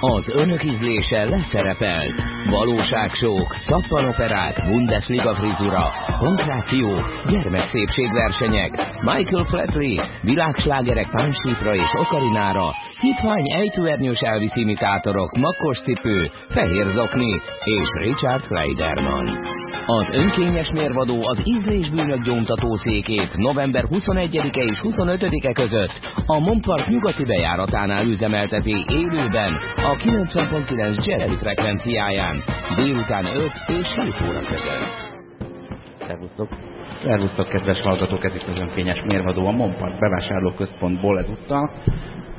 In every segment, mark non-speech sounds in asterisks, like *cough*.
Az önök ízlése leszerepelt. Valóságsók, szappanoperák, Bundesliga frizura, kontráció, gyermekszépségversenyek, Michael Flatley, világslágerek páncsípra és okarinára, hitvány ejtőernyős Elvis imitátorok, makkos cipő, fehér zokni és Richard Kleiderman. Az önkényes mérvadó az ízlésbűnök gyóntató székét november 21-e és 25-e között a Monpark nyugati bejáratánál üzemelteti élőben a 90.9 Jerry frekvenciáján délután 5 és 7 óra között. Szervusztok! Szervusztok, kedves hallgatók, ez itt az önkényes mérvadó a Monpark bevásárlóközpontból ezúttal.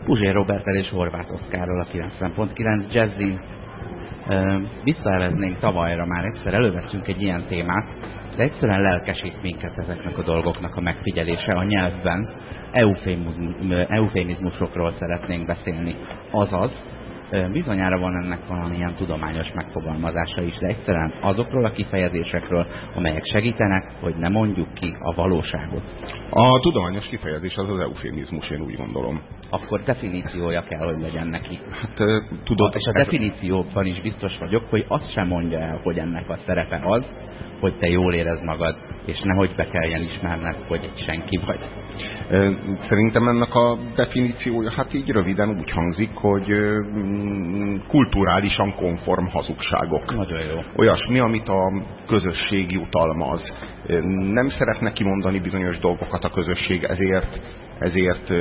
Puzsér Robertel és Horváth Oszkárral a 90.9 Jazzin. Visszaeleznénk tavalyra már egyszer, elővettünk egy ilyen témát, de egyszerűen lelkesít minket ezeknek a dolgoknak a megfigyelése a nyelvben. Eufémizmusokról szeretnénk beszélni. Azaz, bizonyára van ennek valamilyen tudományos megfogalmazása is, de egyszerűen azokról a kifejezésekről, amelyek segítenek, hogy ne mondjuk ki a valóságot. A tudományos kifejezés az az eufémizmus, én úgy gondolom. Akkor definíciója kell, hogy legyen neki. Hát, tudod, és a definícióban is biztos vagyok, hogy azt sem mondja el, hogy ennek a szerepe az, hogy te jól érezd magad, és nehogy be kelljen ismerned, hogy egy senki vagy. Szerintem ennek a definíciója hát így röviden úgy hangzik, hogy kulturálisan konform hazugságok. Nagyon jó. Olyasmi, amit a közösség jutalmaz. Nem szeretne kimondani bizonyos dolgokat a közösség, ezért, ezért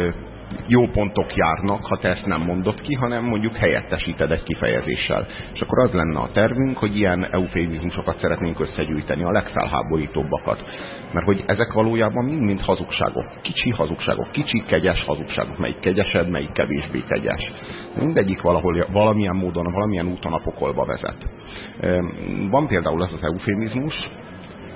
jó pontok járnak, ha te ezt nem mondod ki, hanem mondjuk helyettesíted egy kifejezéssel. És akkor az lenne a tervünk, hogy ilyen eufémizmusokat szeretnénk összegyűjteni, a legfelháborítóbbakat. Mert hogy ezek valójában mind-mind hazugságok. Kicsi hazugságok, kicsi kegyes hazugságok. Melyik kegyesed, melyik kevésbé kegyes. Mindegyik valahol, valamilyen módon, valamilyen úton a pokolba vezet. Van például az az eufémizmus,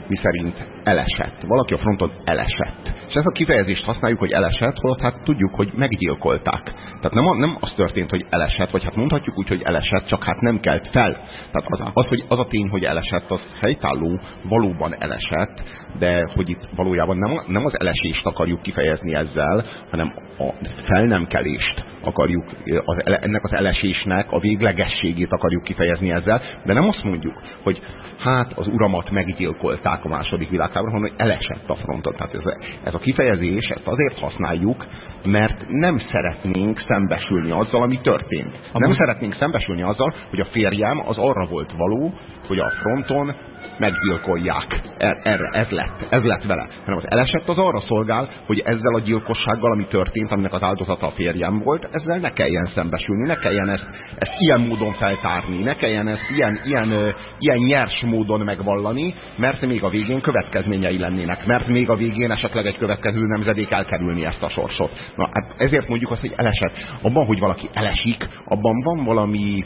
miszerint elesett. Valaki a fronton elesett. És ezt a kifejezést használjuk, hogy elesett, holott hát tudjuk, hogy meggyilkolták. Tehát nem, nem az történt, hogy elesett, vagy hát mondhatjuk úgy, hogy elesett, csak hát nem kelt fel. Tehát az, az, hogy az a tény, hogy elesett, az helytálló, valóban elesett, de hogy itt valójában nem, nem az elesést akarjuk kifejezni ezzel, hanem a fel nem kelést akarjuk, az, ennek az elesésnek a véglegességét akarjuk kifejezni ezzel, de nem azt mondjuk, hogy hát az uramat meggyilkolták a második világháborúban, hanem hogy elesett a fronton. Tehát ez, ez a kifejezés, ezt azért használjuk, mert nem szeretnénk szembesülni azzal, ami történt. Nem szeretnénk szembesülni azzal, hogy a férjem az arra volt való, hogy a fronton meggyilkolják. Er, erre, ez lett, ez lett vele. Hanem az elesett az arra szolgál, hogy ezzel a gyilkossággal, ami történt, aminek az áldozata a férjem volt, ezzel ne kelljen szembesülni, ne kelljen ezt, ezt ilyen módon feltárni, ne kelljen ezt ilyen, ilyen, ilyen nyers módon megvallani, mert még a végén következményei lennének, mert még a végén esetleg egy következő nemzedék elkerülni ezt a sorsot. Na, hát ezért mondjuk azt, hogy elesett. Abban, hogy valaki elesik, abban van valami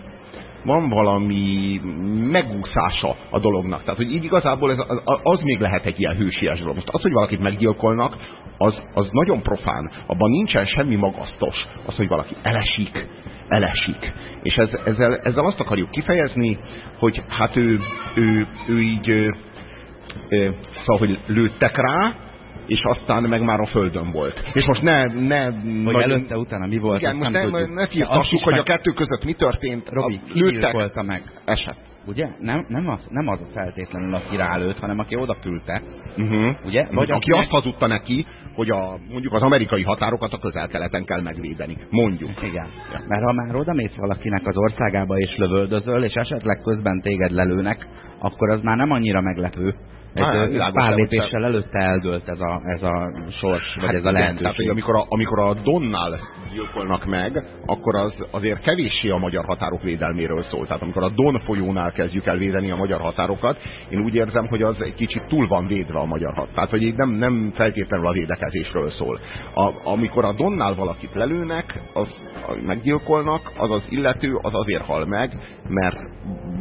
van valami megúszása a dolognak. Tehát, hogy így igazából ez, az, az még lehet egy ilyen hősies dolog. Most az, hogy valakit meggyilkolnak, az, az nagyon profán. Abban nincsen semmi magasztos. Az, hogy valaki elesik, elesik. És ez, ezzel, ezzel azt akarjuk kifejezni, hogy hát ő, ő, ő így ő, ő, szóval, hogy lőttek rá, és aztán meg már a földön volt. És most ne... ne hogy nagy... előtte, utána mi volt, Igen, most nem, ne, ne firtassuk, hogy meg... a kettő között mi történt. Robi, a, lőttek. meg? Eset. Ugye? Nem, nem, az, nem az feltétlenül, aki rálőtt, hanem aki oda küldte. Uh-huh. Ugye? Vagy aki azt hazudta neki, hogy a, mondjuk az amerikai határokat a közel-keleten kell megvédeni. Mondjuk. Igen. Ja. Mert ha már oda mész valakinek az országába és lövöldözöl, és esetleg közben téged lelőnek, akkor az már nem annyira meglepő, egy Há, pár lépéssel előtte eldőlt ez a, ez a sors, vagy hát ez a lehetőség. Tehát, hogy amikor a, amikor a Donnal gyilkolnak meg, akkor az azért kevéssé a magyar határok védelméről szól. Tehát amikor a Don folyónál kezdjük el védeni a magyar határokat, én úgy érzem, hogy az egy kicsit túl van védve a magyar határ. Tehát, hogy nem, nem feltétlenül a védekezésről szól. A, amikor a Donnál valakit lelőnek, az meggyilkolnak, az az illető az azért hal meg, mert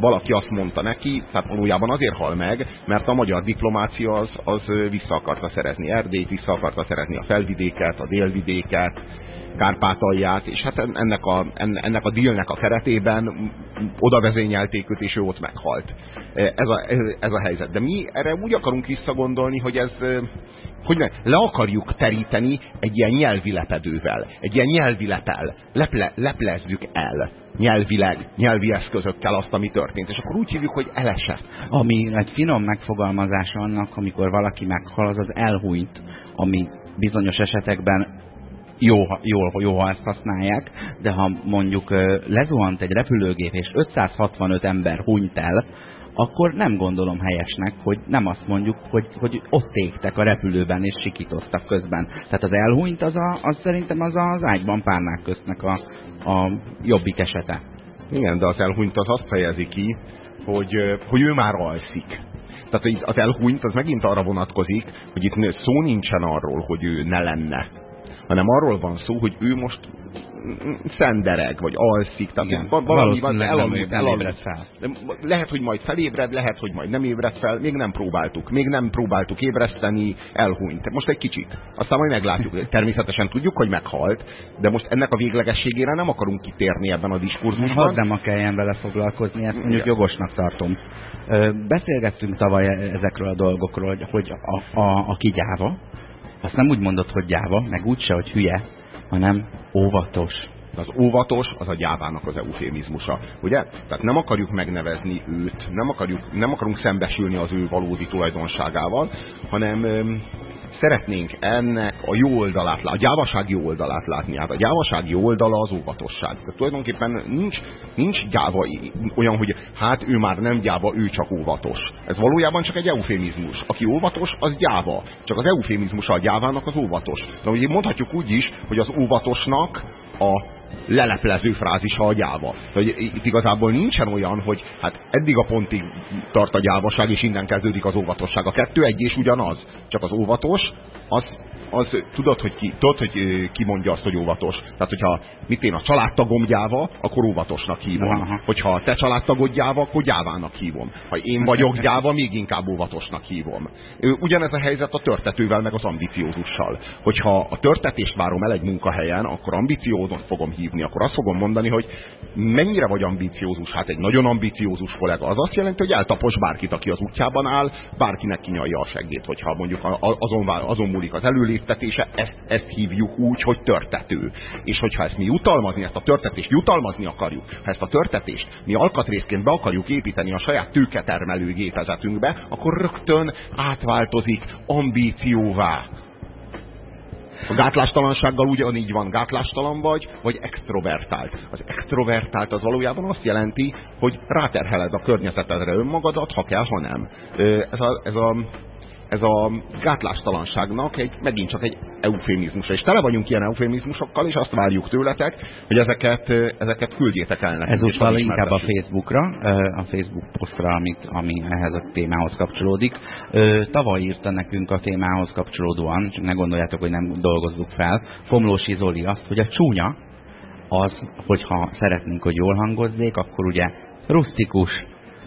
valaki azt mondta neki, tehát valójában azért hal meg, mert a magyar diplomácia az, az vissza akarta szerezni Erdélyt, vissza akarta szerezni a felvidéket, a délvidéket, Kárpátalját, és hát ennek a, ennek a dealnek a keretében oda vezényelték őt, és ő ott meghalt. Ez a, ez a helyzet. De mi erre úgy akarunk visszagondolni, hogy ez hogy ne, le akarjuk teríteni egy ilyen nyelvi lepedővel, egy ilyen nyelvi lepel, leple, leplezzük el nyelvileg, nyelvi eszközökkel azt, ami történt. És akkor úgy hívjuk, hogy elesett. Ami egy finom megfogalmazása annak, amikor valaki meghal, az az elhújt, ami bizonyos esetekben jó, jó, jó, ha ezt használják, de ha mondjuk lezuhant egy repülőgép, és 565 ember hunyt el, akkor nem gondolom helyesnek, hogy nem azt mondjuk, hogy, hogy ott égtek a repülőben és sikítoztak közben. Tehát az elhunyt az, a, az szerintem az az ágyban párnák köztnek a, a jobbik esete. Igen, de az elhunyt az azt fejezi ki, hogy, hogy ő már alszik. Tehát az elhunyt az megint arra vonatkozik, hogy itt szó nincsen arról, hogy ő ne lenne, hanem arról van szó, hogy ő most szendereg, vagy alszik, tehát Igen, valami van, elaludt, elaludt. fel. Lehet, hogy majd felébred, lehet, hogy majd nem ébred fel, még nem próbáltuk, még nem próbáltuk ébreszteni, elhunyt. Most egy kicsit, aztán majd meglátjuk. *laughs* Természetesen tudjuk, hogy meghalt, de most ennek a véglegességére nem akarunk kitérni ebben a diskurzusban. Hadd nem kelljen vele foglalkozni, ezt mondjuk Igen. jogosnak tartom. Beszélgettünk tavaly ezekről a dolgokról, hogy a, a, aki gyáva, azt nem úgy mondod, hogy gyáva, meg úgyse, hogy hülye, hanem óvatos. Az óvatos az a gyávának az eufémizmusa, ugye? Tehát nem akarjuk megnevezni őt, nem, akarjuk, nem akarunk szembesülni az ő valódi tulajdonságával, hanem szeretnénk ennek a jó oldalát a gyávaság jó oldalát látni. Hát a gyávaság jó oldala az óvatosság. Tehát tulajdonképpen nincs, nincs gyáva olyan, hogy hát ő már nem gyáva, ő csak óvatos. Ez valójában csak egy eufémizmus. Aki óvatos, az gyáva. Csak az eufémizmus a gyávának az óvatos. De ugye mondhatjuk úgy is, hogy az óvatosnak a leleplező frázisa a gyáva. Hogy itt igazából nincsen olyan, hogy hát eddig a pontig tart a gyávaság, és innen kezdődik az óvatosság. A kettő egy és ugyanaz. Csak az óvatos, az az tudod, hogy ki, tudod, hogy ki mondja azt, hogy óvatos. Tehát, hogyha mit én a családtagom gyáva, akkor óvatosnak hívom. Aha. Hogyha a te családtagod gyáva, akkor gyávának hívom. Ha én vagyok gyáva, még inkább óvatosnak hívom. Ugyanez a helyzet a törtetővel, meg az ambiciózussal. Hogyha a törtetést várom el egy munkahelyen, akkor ambiciózot fogom hívni. Akkor azt fogom mondani, hogy mennyire vagy ambiciózus. Hát egy nagyon ambiciózus kollega. Az azt jelenti, hogy eltapos bárkit, aki az útjában áll, bárkinek kinyalja a seggét, hogyha mondjuk azon, azon múlik az előlé léptetése, ezt, ezt hívjuk úgy, hogy törtető. És hogyha ezt mi jutalmazni, ezt a törtetést jutalmazni akarjuk, ha ezt a törtetést mi alkatrészként be akarjuk építeni a saját tőketermelő gépezetünkbe, akkor rögtön átváltozik ambícióvá. A gátlástalansággal ugyanígy van, gátlástalan vagy, vagy extrovertált. Az extrovertált az valójában azt jelenti, hogy ráterheled a környezetedre önmagadat, ha kell, ha nem. Ez a, ez a ez a gátlástalanságnak egy, megint csak egy eufémizmus. És tele vagyunk ilyen eufémizmusokkal, és azt várjuk tőletek, hogy ezeket, ezeket küldjétek el nekünk. Ezúttal inkább a Facebookra, a Facebook posztra, amit, ami ehhez a témához kapcsolódik. Tavaly írta nekünk a témához kapcsolódóan, csak ne gondoljátok, hogy nem dolgozzuk fel, Fomlósi Zoli azt, hogy a csúnya az, hogyha szeretnénk, hogy jól hangozzék, akkor ugye rustikus,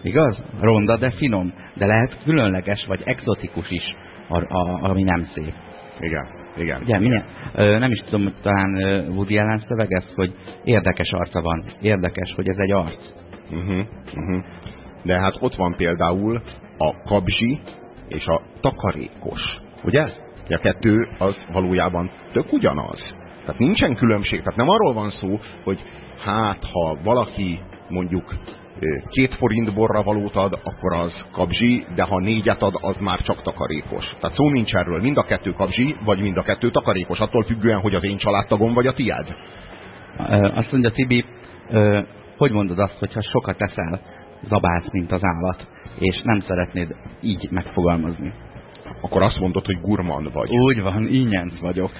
Igaz? Ronda, de finom. De lehet különleges, vagy exotikus is, a, a, ami nem szép. Igen. Igen. Ugye, milyen, ö, nem is tudom, talán Woody Allen szövegez, hogy érdekes arca van. Érdekes, hogy ez egy arc. Uh -huh, uh -huh. De hát ott van például a kabzsi és a takarékos. Ugye? A kettő az valójában tök ugyanaz. Tehát nincsen különbség. Tehát nem arról van szó, hogy hát ha valaki mondjuk két forint borra valót ad, akkor az kabzsi, de ha négyet ad, az már csak takarékos. Tehát szó nincs erről. Mind a kettő kabzsi, vagy mind a kettő takarékos, attól függően, hogy az én családtagom vagy a tiéd. Azt mondja Tibi, hogy mondod azt, hogyha sokat teszel, zabálsz, mint az állat, és nem szeretnéd így megfogalmazni? Akkor azt mondod, hogy gurman vagy. Úgy van, ingyenc vagyok.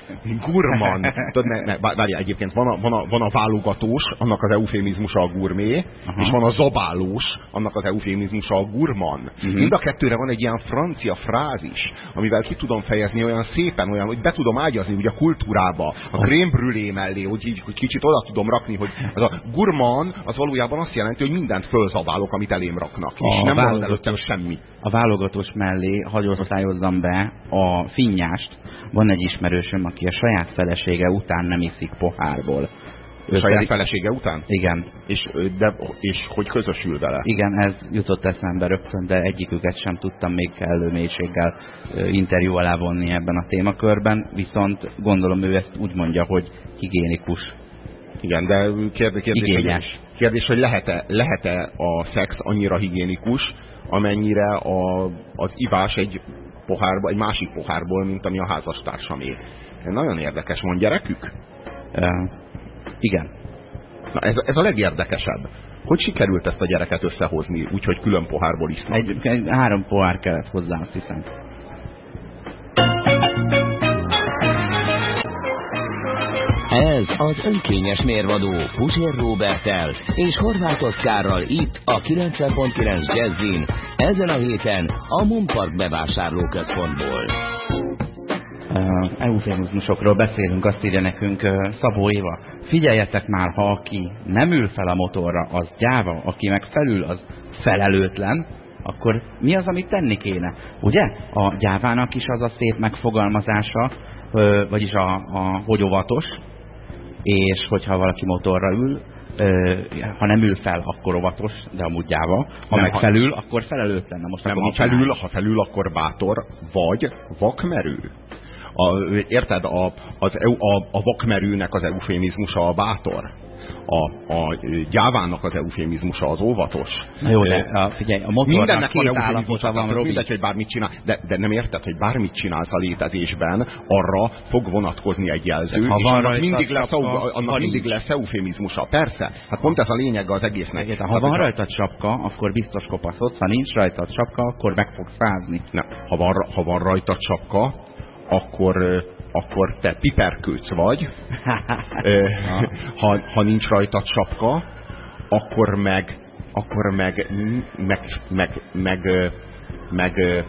Gurman. *laughs* Tudod, ne, ne, várjál, egyébként van a, van, a, van a válogatós, annak az eufémizmusa a gurmé, Aha. és van a zabálós, annak az eufémizmusa a gurman. Uh mhm. -huh. Mind a kettőre van egy ilyen francia frázis, amivel ki tudom fejezni olyan szépen, olyan, hogy be tudom ágyazni ugye a kultúrába, a crème mellé, hogy így hogy kicsit oda tudom rakni, hogy az a gurman az valójában azt jelenti, hogy mindent fölzabálok, amit elém raknak, és a nem van előttem semmi. A válogatós mellé hagyorszájozza hoztam be a finnyást. Van egy ismerősöm, aki a saját felesége után nem iszik pohárból. Ő saját pedig... felesége után? Igen. És, de, és hogy közösül vele? Igen, ez jutott eszembe rögtön, de egyiküket sem tudtam még kellő mélységgel interjú alá vonni ebben a témakörben, viszont gondolom ő ezt úgy mondja, hogy higiénikus. Igen, de kérdés, kérdés, hogy, kérdés, hogy lehet-e lehet -e a szex annyira higiénikus, amennyire a, az ivás egy pohárba, egy másik pohárból, mint ami a házastársamé. Nagyon érdekes, van gyerekük? Uh, igen. Na ez, ez a legérdekesebb. Hogy sikerült ezt a gyereket összehozni, úgyhogy külön pohárból isznak? Egy, egy, három pohár kellett hozzá, azt hiszem. Ez az önkényes mérvadó Pusér Robertel és Horváth Oszkárral itt a 90.9 Jazzin, ezen a héten a Monpark bevásárlóközpontból. Uh, eufemizmusokról beszélünk, azt írja nekünk uh, Szabó Éva. Figyeljetek már, ha aki nem ül fel a motorra, az gyáva, aki meg felül, az felelőtlen, akkor mi az, amit tenni kéne? Ugye? A gyávának is az a szép megfogalmazása, vagyis a, a hogy óvatos, és hogyha valaki motorra ül, ha nem ül fel, akkor óvatos, de amúgy gyáva. Ha nem, meg felül, akkor felelőtlen. most nem, ha felül, ha felül, akkor bátor, vagy vakmerő. A, érted, a, az, a, a vakmerőnek az eufémizmusa a bátor a, a gyávának az eufémizmusa az óvatos. Na jó, de a, figyelj, a motornak Mindennek két állapota van, Robi. Mindegy, hogy bármit csinál, de, de nem érted, hogy bármit csinálsz a létezésben, arra fog vonatkozni egy jelző, ha és van annak, mindig lesz, a, annak mindig lesz eufémizmusa. Persze, hát pont ez a lényeg az egésznek. Egész, ha van rajtad sapka, akkor biztos kopaszodsz, ha nincs rajtad sapka, akkor meg fogsz fázni. Nem, ha van, ha van rajtad sapka, akkor akkor te piperkőc vagy, ha, ha nincs rajtad sapka, akkor meg, akkor meg, meg, meg, meg, meg,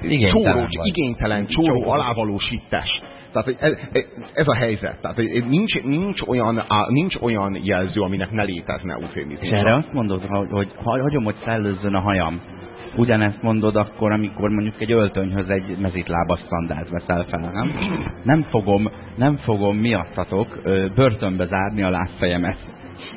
igénytelen, csóró, igénytelen, csóró, alávalósítás. Tehát ez, ez a helyzet. Tehát nincs, nincs, olyan, nincs olyan jelző, aminek ne létezne eufémizmus. És erre azt mondod, hogy, hogy hagyom, hogy szellőzzön a hajam ugyanezt mondod akkor, amikor mondjuk egy öltönyhöz egy mezitlábas szandált veszel fel, nem? Nem fogom, nem fogom miattatok börtönbe zárni a lábfejemet.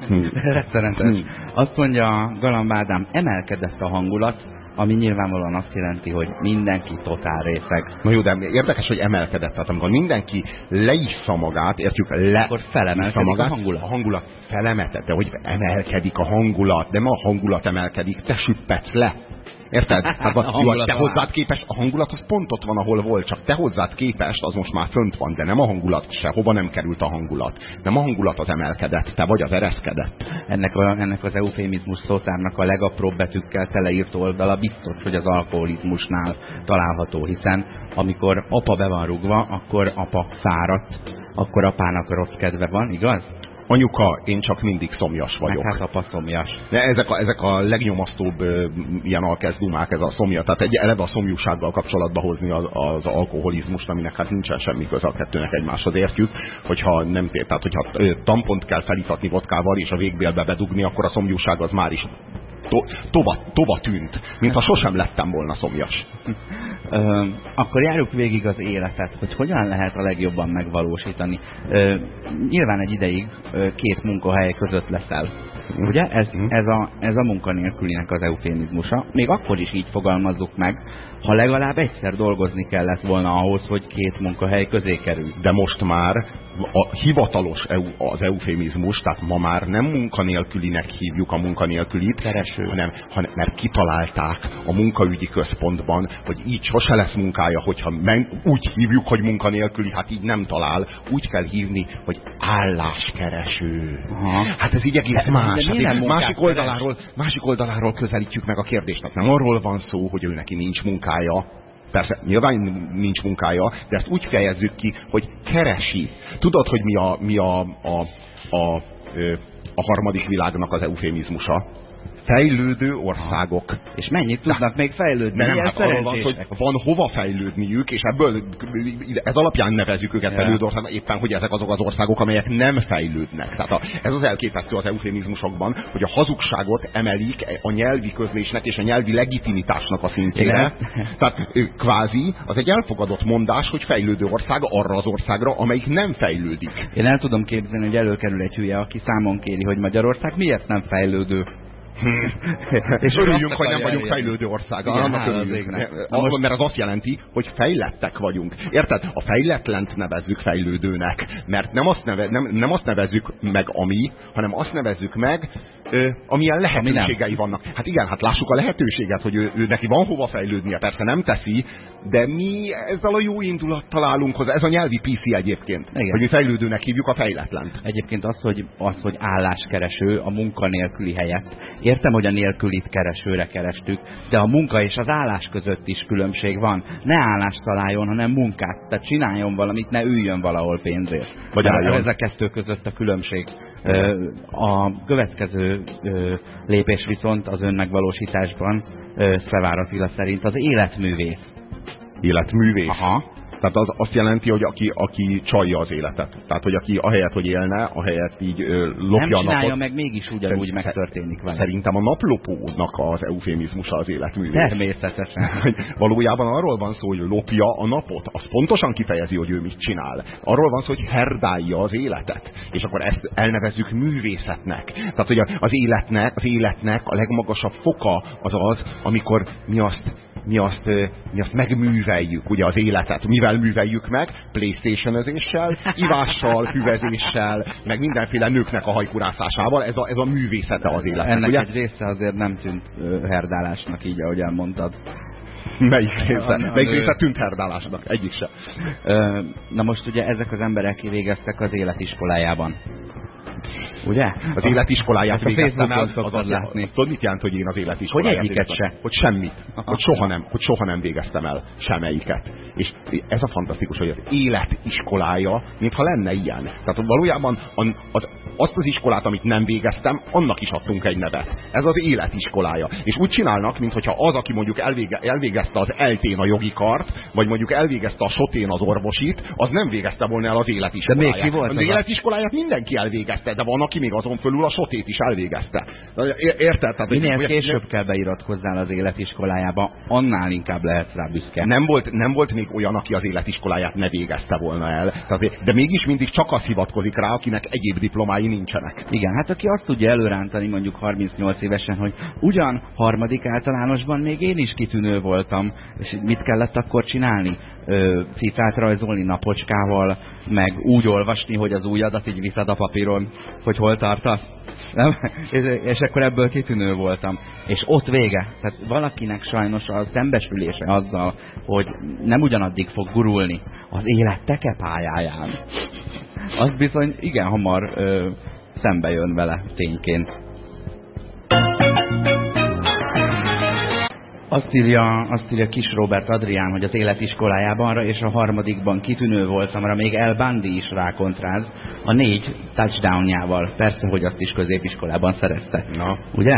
Hm. Rettenetes. Hm. Azt mondja Galamb Ádám, emelkedett a hangulat, ami nyilvánvalóan azt jelenti, hogy mindenki totál részeg. Na jó, de érdekes, hogy emelkedett. Tehát amikor mindenki leissza magát, értjük, le Akkor felemelkedik magát, a hangulat. A hangulat felemetett, de hogy emelkedik a hangulat, de ma a hangulat emelkedik, te süppetsz le. Érted? *laughs* Hát, a jó, te hozzád képest, a hangulat az pont ott van, ahol volt, csak te hozzád képest az most már fönt van, de nem a hangulat se, hova nem került a hangulat. Nem a hangulat az emelkedett, te vagy az ereszkedett. Ennek, a, ennek az eufémizmus szótárnak a legapróbb betűkkel teleírt oldala biztos, hogy az alkoholizmusnál található, hiszen amikor apa be van rugva, akkor apa fáradt, akkor apának rossz kedve van, igaz? Anyuka, én csak mindig szomjas vagyok. Hát apa szomjas. De ezek a, ezek a legnyomasztóbb ö, ilyen alkezdumák, ez a szomja. Tehát egy eleve a szomjúsággal kapcsolatba hozni az, az alkoholizmust, aminek hát nincsen semmi köze a kettőnek egymáshoz értjük, hogyha nem tér. Tehát, hogyha tampont kell felítatni vodkával és a végbélbe bedugni, akkor a szomjúság az már is to, tova, tova tűnt, mintha sosem lettem volna szomjas. *laughs* Ö, akkor járjuk végig az életet, hogy hogyan lehet a legjobban megvalósítani. Ö, nyilván egy ideig ö, két munkahely között leszel. Ugye? Ez, mhm. ez, a, ez a munkanélkülinek az eufémizmusa. Még akkor is így fogalmazzuk meg, ha legalább egyszer dolgozni kellett volna ahhoz, hogy két munkahely közé kerül. De most már a hivatalos EU, az eufémizmus, tehát ma már nem munkanélkülinek hívjuk a munkanélkülit, Kereső. hanem, hanem mert kitalálták a munkaügyi központban, hogy így sose lesz munkája, hogyha men, úgy hívjuk, hogy munkanélküli, hát így nem talál, úgy kell hívni, hogy álláskereső. Aha. Hát ez így egész más. Hát másik, oldaláról, másik oldaláról közelítjük meg a kérdést. Tehát nem arról van szó, hogy ő neki nincs munkája, persze nyilván nincs munkája, de ezt úgy fejezzük ki, hogy keresi. Tudod, hogy mi a, mi a, a, a, a harmadik világnak az eufémizmusa? Fejlődő országok. És mennyit tudnak De, még fejlődni? Nem, hát arról van, hogy van hova fejlődniük, és ebből ez alapján nevezük őket ja. fejlődő országok, éppen, hogy ezek azok az országok, amelyek nem fejlődnek. Tehát a, ez az elképesztő az eufémizmusokban, hogy a hazugságot emelik a nyelvi közlésnek és a nyelvi legitimitásnak a szintjére. Tehát kvázi az egy elfogadott mondás, hogy fejlődő ország arra az országra, amelyik nem fejlődik. Én el tudom képzelni, hogy előkerül egy hülye, aki számon kéri, hogy Magyarország miért nem fejlődő. És örüljünk, hogy nem vagyunk fejlődő ország. Annak örüljünk. Most... Mert az azt jelenti, hogy fejlettek vagyunk. Érted? A fejletlent nevezzük fejlődőnek. Mert nem azt, neve, nem, nem azt nevezzük meg ami, hanem azt nevezzük meg, amilyen lehetőségei vannak. Hát igen, hát lássuk a lehetőséget, hogy ő, ő neki van hova fejlődnie. Persze nem teszi, de mi ezzel a jó indulattal állunk hozzá. Ez a nyelvi PC egyébként. Igen. Hogy mi fejlődőnek hívjuk a fejletlent. Egyébként az, hogy, az, hogy álláskereső a munkanélküli helyett Értem, hogy a nélkülit keresőre kerestük, de a munka és az állás között is különbség van. Ne állást találjon, hanem munkát. Tehát csináljon valamit, ne üljön valahol pénzért. Vagy álljon. Ez a kettő között a különbség. A következő lépés viszont az önmegvalósításban Szevár Attila szerint az életművész. Életművész? Aha. Tehát az azt jelenti, hogy aki, aki csalja az életet. Tehát, hogy aki ahelyett, hogy élne, ahelyett így ö, lopja Nem csinálja a napot, meg mégis ugyanúgy megtörténik vele. Szerintem a naplopónak az eufémizmusa az életművés. Természetesen. *laughs* Valójában arról van szó, hogy lopja a napot. Az pontosan kifejezi, hogy ő mit csinál. Arról van szó, hogy herdálja az életet. És akkor ezt elnevezzük művészetnek. Tehát, hogy az életnek, az életnek a legmagasabb foka az az, amikor mi azt mi azt, mi azt megműveljük, ugye az életet. Mivel műveljük meg? Playstation-özéssel, *laughs* ivással, hüvezéssel, meg mindenféle nőknek a hajkurászásával. Ez a, ez a művészete az életnek. Ennek ugye? egy része azért nem tűnt herdálásnak, így ahogy elmondtad. Melyik része? A, Melyik része tűnt herdálásnak? Egyik se. Na most ugye ezek az emberek kivégeztek az életiskolájában. Ugye? Az életiskoláját hát végeztem el. Az, az, látni. Tudod, mit jelent, hogy én az életiskoláját Hogy egyiket se. Hogy semmit. Aha. Hogy soha, nem, hogy soha nem végeztem el semmelyiket. És ez a fantasztikus, hogy az életiskolája, mintha lenne ilyen. Tehát valójában az, azt az iskolát, amit nem végeztem, annak is adtunk egy nevet. Ez az életiskolája. És úgy csinálnak, mintha az, aki mondjuk elvége, elvégezte az eltén a jogi kart, vagy mondjuk elvégezte a sotén az orvosit, az nem végezte volna el az életiskoláját. De még ki volt az, az életiskoláját mindenki elvégezte, de van, aki még azon fölül a sotét is elvégezte. Érted? Tehát, Minél hogy, később ne... kell beiratkozzál az életiskolájába, annál inkább lehet rá büszke. Nem volt, nem volt még olyan, aki az életiskoláját ne végezte volna el. Tehát, de mégis mindig csak az hivatkozik rá, akinek egyéb diplomái nincsenek. Igen, hát aki azt tudja előrántani mondjuk 38 évesen, hogy ugyan harmadik általánosban még én is kitűnő voltam, és mit kellett akkor csinálni? Cifrát rajzolni napocskával, meg úgy olvasni, hogy az új adat így viszed a papíron, hogy hol tartasz. Nem? *laughs* És, és akkor ebből kitűnő voltam. És ott vége. Tehát valakinek sajnos a szembesülése azzal, hogy nem ugyanaddig fog gurulni az élet tekepályáján. Az bizony igen hamar ö, szembe jön vele tényként. Azt írja, azt írja Kis Robert Adrián, hogy az életiskolájában és a harmadikban kitűnő voltam, amire még El Bandi is rákontráz, a négy touchdownjával. Persze, hogy azt is középiskolában szerezte. Na. Ugye?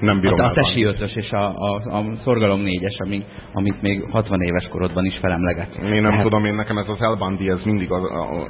Nem bírom A, a tesi ötös és a, a, a szorgalom négyes, ami, amit még 60 éves korodban is felemleget. Én nem Tehát... tudom, én nekem ez az elbandi, ez mindig az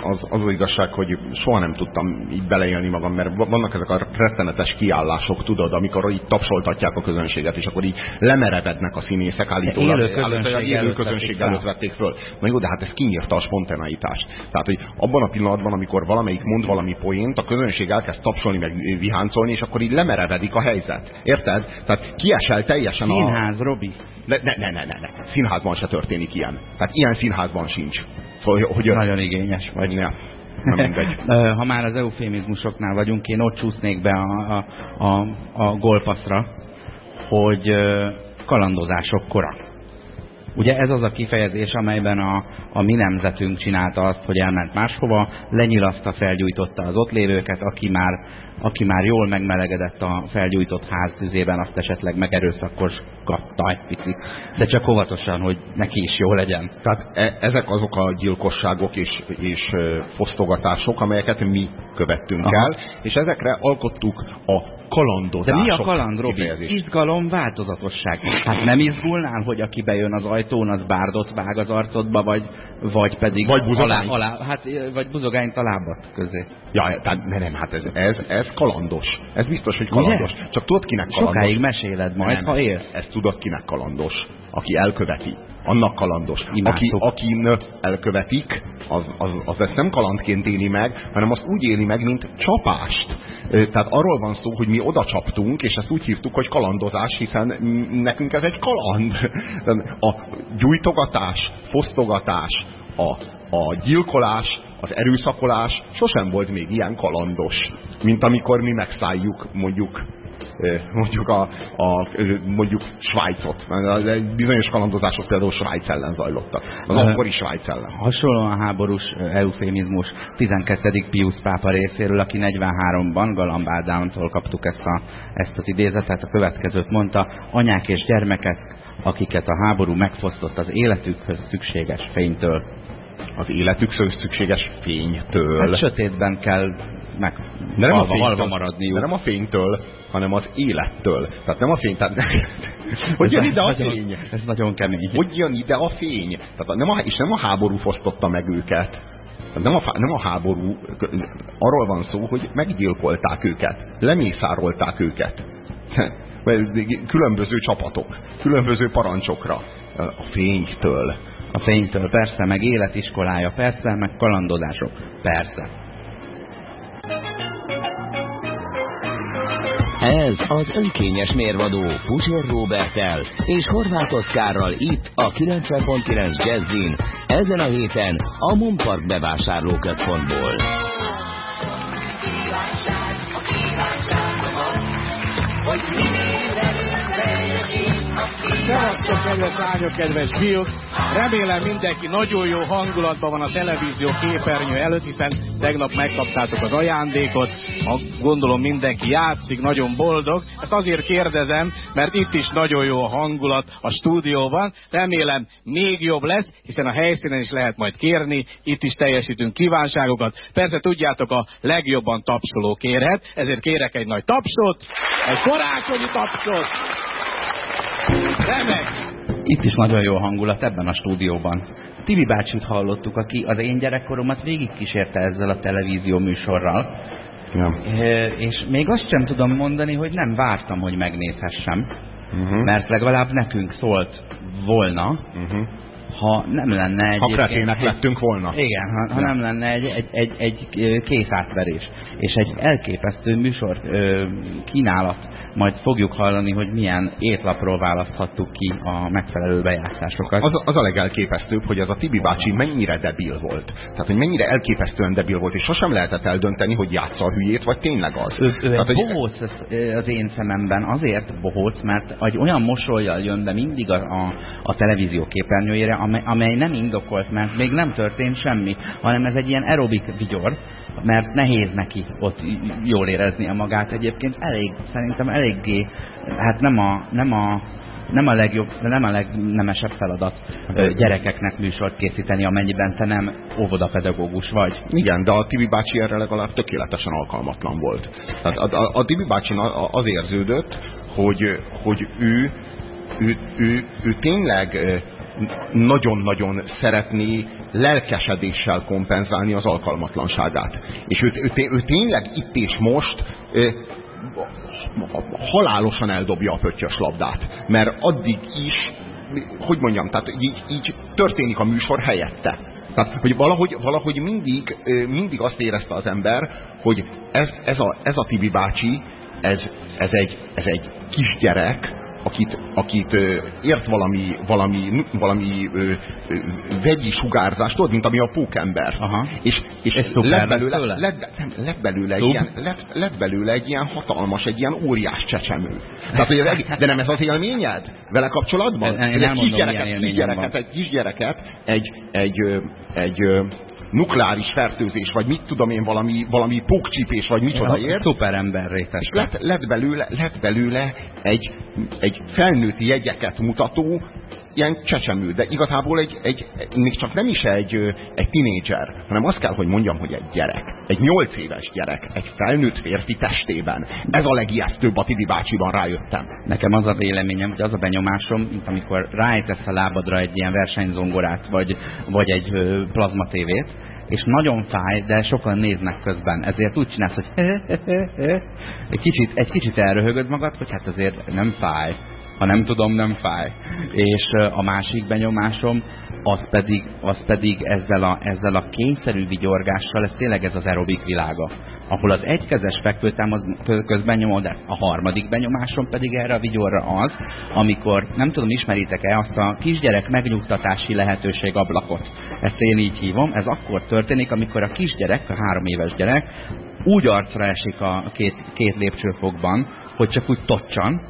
az, az, az igazság, hogy soha nem tudtam így beleélni magam, mert vannak ezek a rettenetes kiállások, tudod, amikor így tapsoltatják a közönséget, és akkor így lemerevednek a színészek állítólag. Élő közönség, élő közönség előtt vették föl. Na jó, de hát ez kinyírta a spontaneitást. Tehát, hogy abban a pillanatban, amikor valamelyik mond valami poént, a közönség elkezd tapsolni, meg viháncolni, és akkor így lemerevedik a helyzet. Érted? Tehát kiesel teljesen Színház, a... Színház, Robi. Ne, ne, ne, ne, ne, ne. Színházban se történik ilyen. Tehát ilyen színházban sincs. Szóval, hogy... Nagyon igényes vagy. Ja. *laughs* Ha már az eufémizmusoknál vagyunk, én ott csúsznék be a, a, a, a golpaszra, hogy kalandozások kora. Ugye ez az a kifejezés, amelyben a, a mi nemzetünk csinálta azt, hogy elment máshova, lenyilaszta, felgyújtotta az ott lévőket, aki már, aki már jól megmelegedett a felgyújtott ház tüzében, azt esetleg megerőszakolgatta egy picit. De csak óvatosan, hogy neki is jó legyen. Tehát e ezek azok a gyilkosságok és, és fosztogatások, amelyeket mi követtünk Aha. el, és ezekre alkottuk a kalandozások. De mi a kaland, Robi? Izgalom, változatosság. Hát nem izgulnál, hogy aki bejön az ajtón, az bárdot vág az arcodba, vagy, vagy pedig vagy alá, alá, hát, vagy buzogányt a lábat közé. Ja, tehát nem, nem, hát ez, ez, ez kalandos. Ez biztos, hogy kalandos. Ugye? Csak tudod kinek kalandos? Sokáig meséled majd, nem, ha élsz. Ezt tudod kinek kalandos? Aki elköveti annak kalandos. Aki, akin elkövetik, az, az, az ezt nem kalandként éli meg, hanem azt úgy éli meg, mint csapást. Tehát arról van szó, hogy mi oda csaptunk, és ezt úgy hívtuk, hogy kalandozás, hiszen nekünk ez egy kaland. *laughs* A gyújtogatás, fosztogatás, a, a gyilkolás, az erőszakolás sosem volt még ilyen kalandos, mint amikor mi megszálljuk mondjuk mondjuk a, a mondjuk Svájcot. Bizonyos kalandozások például Svájc ellen zajlottak. Az akkori Svájc ellen. Hasonlóan háborús eufémizmus 12. Pius pápa részéről, aki 43-ban Galambádántól kaptuk ezt, a, ezt az idézetet, a következőt mondta, anyák és gyermekek, akiket a háború megfosztott az életükhöz szükséges fénytől. Az életükhöz szükséges fénytől. Hát sötétben kell meg de nem halva, a halva maradniuk. De nem a fénytől, hanem az élettől. Tehát nem a fény, tehát *laughs* hogy jön ide a nagyon, fény? Ez nagyon kemény. Hogy jön ide a fény? Tehát nem a, és nem a háború fosztotta meg őket. Tehát nem a, nem a háború, arról van szó, hogy meggyilkolták őket, lemészárolták őket. *laughs* Különböző csapatok, különböző parancsokra. A fénytől. A fénytől, persze, meg életiskolája, persze, meg kalandozások, persze. Ez az önkényes mérvadó Puzsér Robertel és Horváth Oszkárral itt a 90.9 Jazzin ezen a héten a Monpark bevásárlóközpontból. Hogy Szevasztok, kedves lányok, kedves fiúk! Remélem mindenki nagyon jó hangulatban van a televízió képernyő előtt, hiszen tegnap megkaptátok az ajándékot. Ha gondolom mindenki játszik, nagyon boldog. Ezt azért kérdezem, mert itt is nagyon jó a hangulat a stúdióban. Remélem még jobb lesz, hiszen a helyszínen is lehet majd kérni, itt is teljesítünk kívánságokat. Persze tudjátok, a legjobban tapsoló kérhet, ezért kérek egy nagy tapsot, egy karácsonyi tapsot! Remek! Itt is nagyon jó hangulat ebben a stúdióban. Tibi bácsit hallottuk, aki az én gyerekkoromat végigkísérte ezzel a televízió műsorral. Ja. És még azt sem tudom mondani, hogy nem vártam, hogy megnézhessem. Uh-huh. Mert legalább nekünk szólt volna, uh-huh. ha nem lenne egy... Ha kretének lettünk volna. Igen, ha, ha nem lenne egy, egy, egy, egy kész átverés. És egy elképesztő műsor kínálat majd fogjuk hallani, hogy milyen étlapról választhattuk ki a megfelelő bejátszásokat. Az, az a legelképesztőbb, hogy az a Tibi bácsi mennyire debil volt. Tehát, hogy mennyire elképesztően debil volt, és sosem lehetett eldönteni, hogy játsza a hülyét, vagy tényleg az. Ő, ő Tehát, egy hogy... bohóc az én szememben, azért bohóc, mert egy olyan mosolyjal jön be mindig a, a, a televízió képernyőjére, amely, amely nem indokolt, mert még nem történt semmi, hanem ez egy ilyen aerobik vigyor, mert nehéz neki ott jól a magát. Egyébként elég, szerintem eléggé, hát nem a, nem a nem a legjobb, nem a legnemesebb feladat gyerekeknek műsort készíteni, amennyiben te nem óvodapedagógus vagy. Igen, de a Tibi bácsi erre legalább tökéletesen alkalmatlan volt. Tehát a, a, a Tibi bácsi az érződött, hogy, hogy ő, ő, ő, ő tényleg nagyon-nagyon szeretné lelkesedéssel kompenzálni az alkalmatlanságát. És ő, ő, ő tényleg itt és most halálosan eldobja a pöttyös labdát. Mert addig is, hogy mondjam, tehát így, így történik a műsor helyette. Tehát, hogy valahogy, valahogy mindig, mindig azt érezte az ember, hogy ez, ez, a, ez a Tibi bácsi, ez, ez, egy, ez egy kisgyerek, akit, akit ért valami, valami, valami ö, ö, vegyi sugárzást, tudod, mint ami a pókember. Aha. És, és lett belőle, lett, nem, lett, belőle egy ilyen, lett, lett belőle egy ilyen hatalmas, egy ilyen óriás csecsemő. Tehát, hogy ez, de nem ez az élményed vele kapcsolatban? Én, én egy kisgyereket, kisgyereket, egy kisgyereket, egy, egy, egy, egy nukleáris fertőzés, vagy mit tudom én, valami, valami pókcsípés, vagy micsoda ért. Szuperember rétes. Lett, lett, belőle, lett belőle egy, egy felnőtt jegyeket mutató ilyen csecsemő, de igazából egy, egy, még csak nem is egy, egy tinédzser, hanem azt kell, hogy mondjam, hogy egy gyerek. Egy nyolc éves gyerek, egy felnőtt férfi testében. Ez a legijesztőbb a Tibi bácsiban rájöttem. Nekem az a véleményem, hogy az a benyomásom, mint amikor rájtesz a lábadra egy ilyen versenyzongorát, vagy, vagy egy plazma tévét, és nagyon fáj, de sokan néznek közben. Ezért úgy csinálsz, hogy *laughs* egy kicsit, egy kicsit elröhögöd magad, hogy hát azért nem fáj. Ha nem tudom, nem fáj. És a másik benyomásom, az pedig, az pedig ezzel, a, ezzel a kényszerű vigyorgással, ez tényleg ez az aerobik világa. Ahol az egykezes fekvőtámad közben nyomod ezt. A harmadik benyomásom pedig erre a vigyorra az, amikor, nem tudom, ismeritek-e azt a kisgyerek megnyugtatási lehetőség ablakot. Ezt én így hívom. Ez akkor történik, amikor a kisgyerek, a három éves gyerek úgy arcra esik a két, két lépcsőfokban, hogy csak úgy tocsan,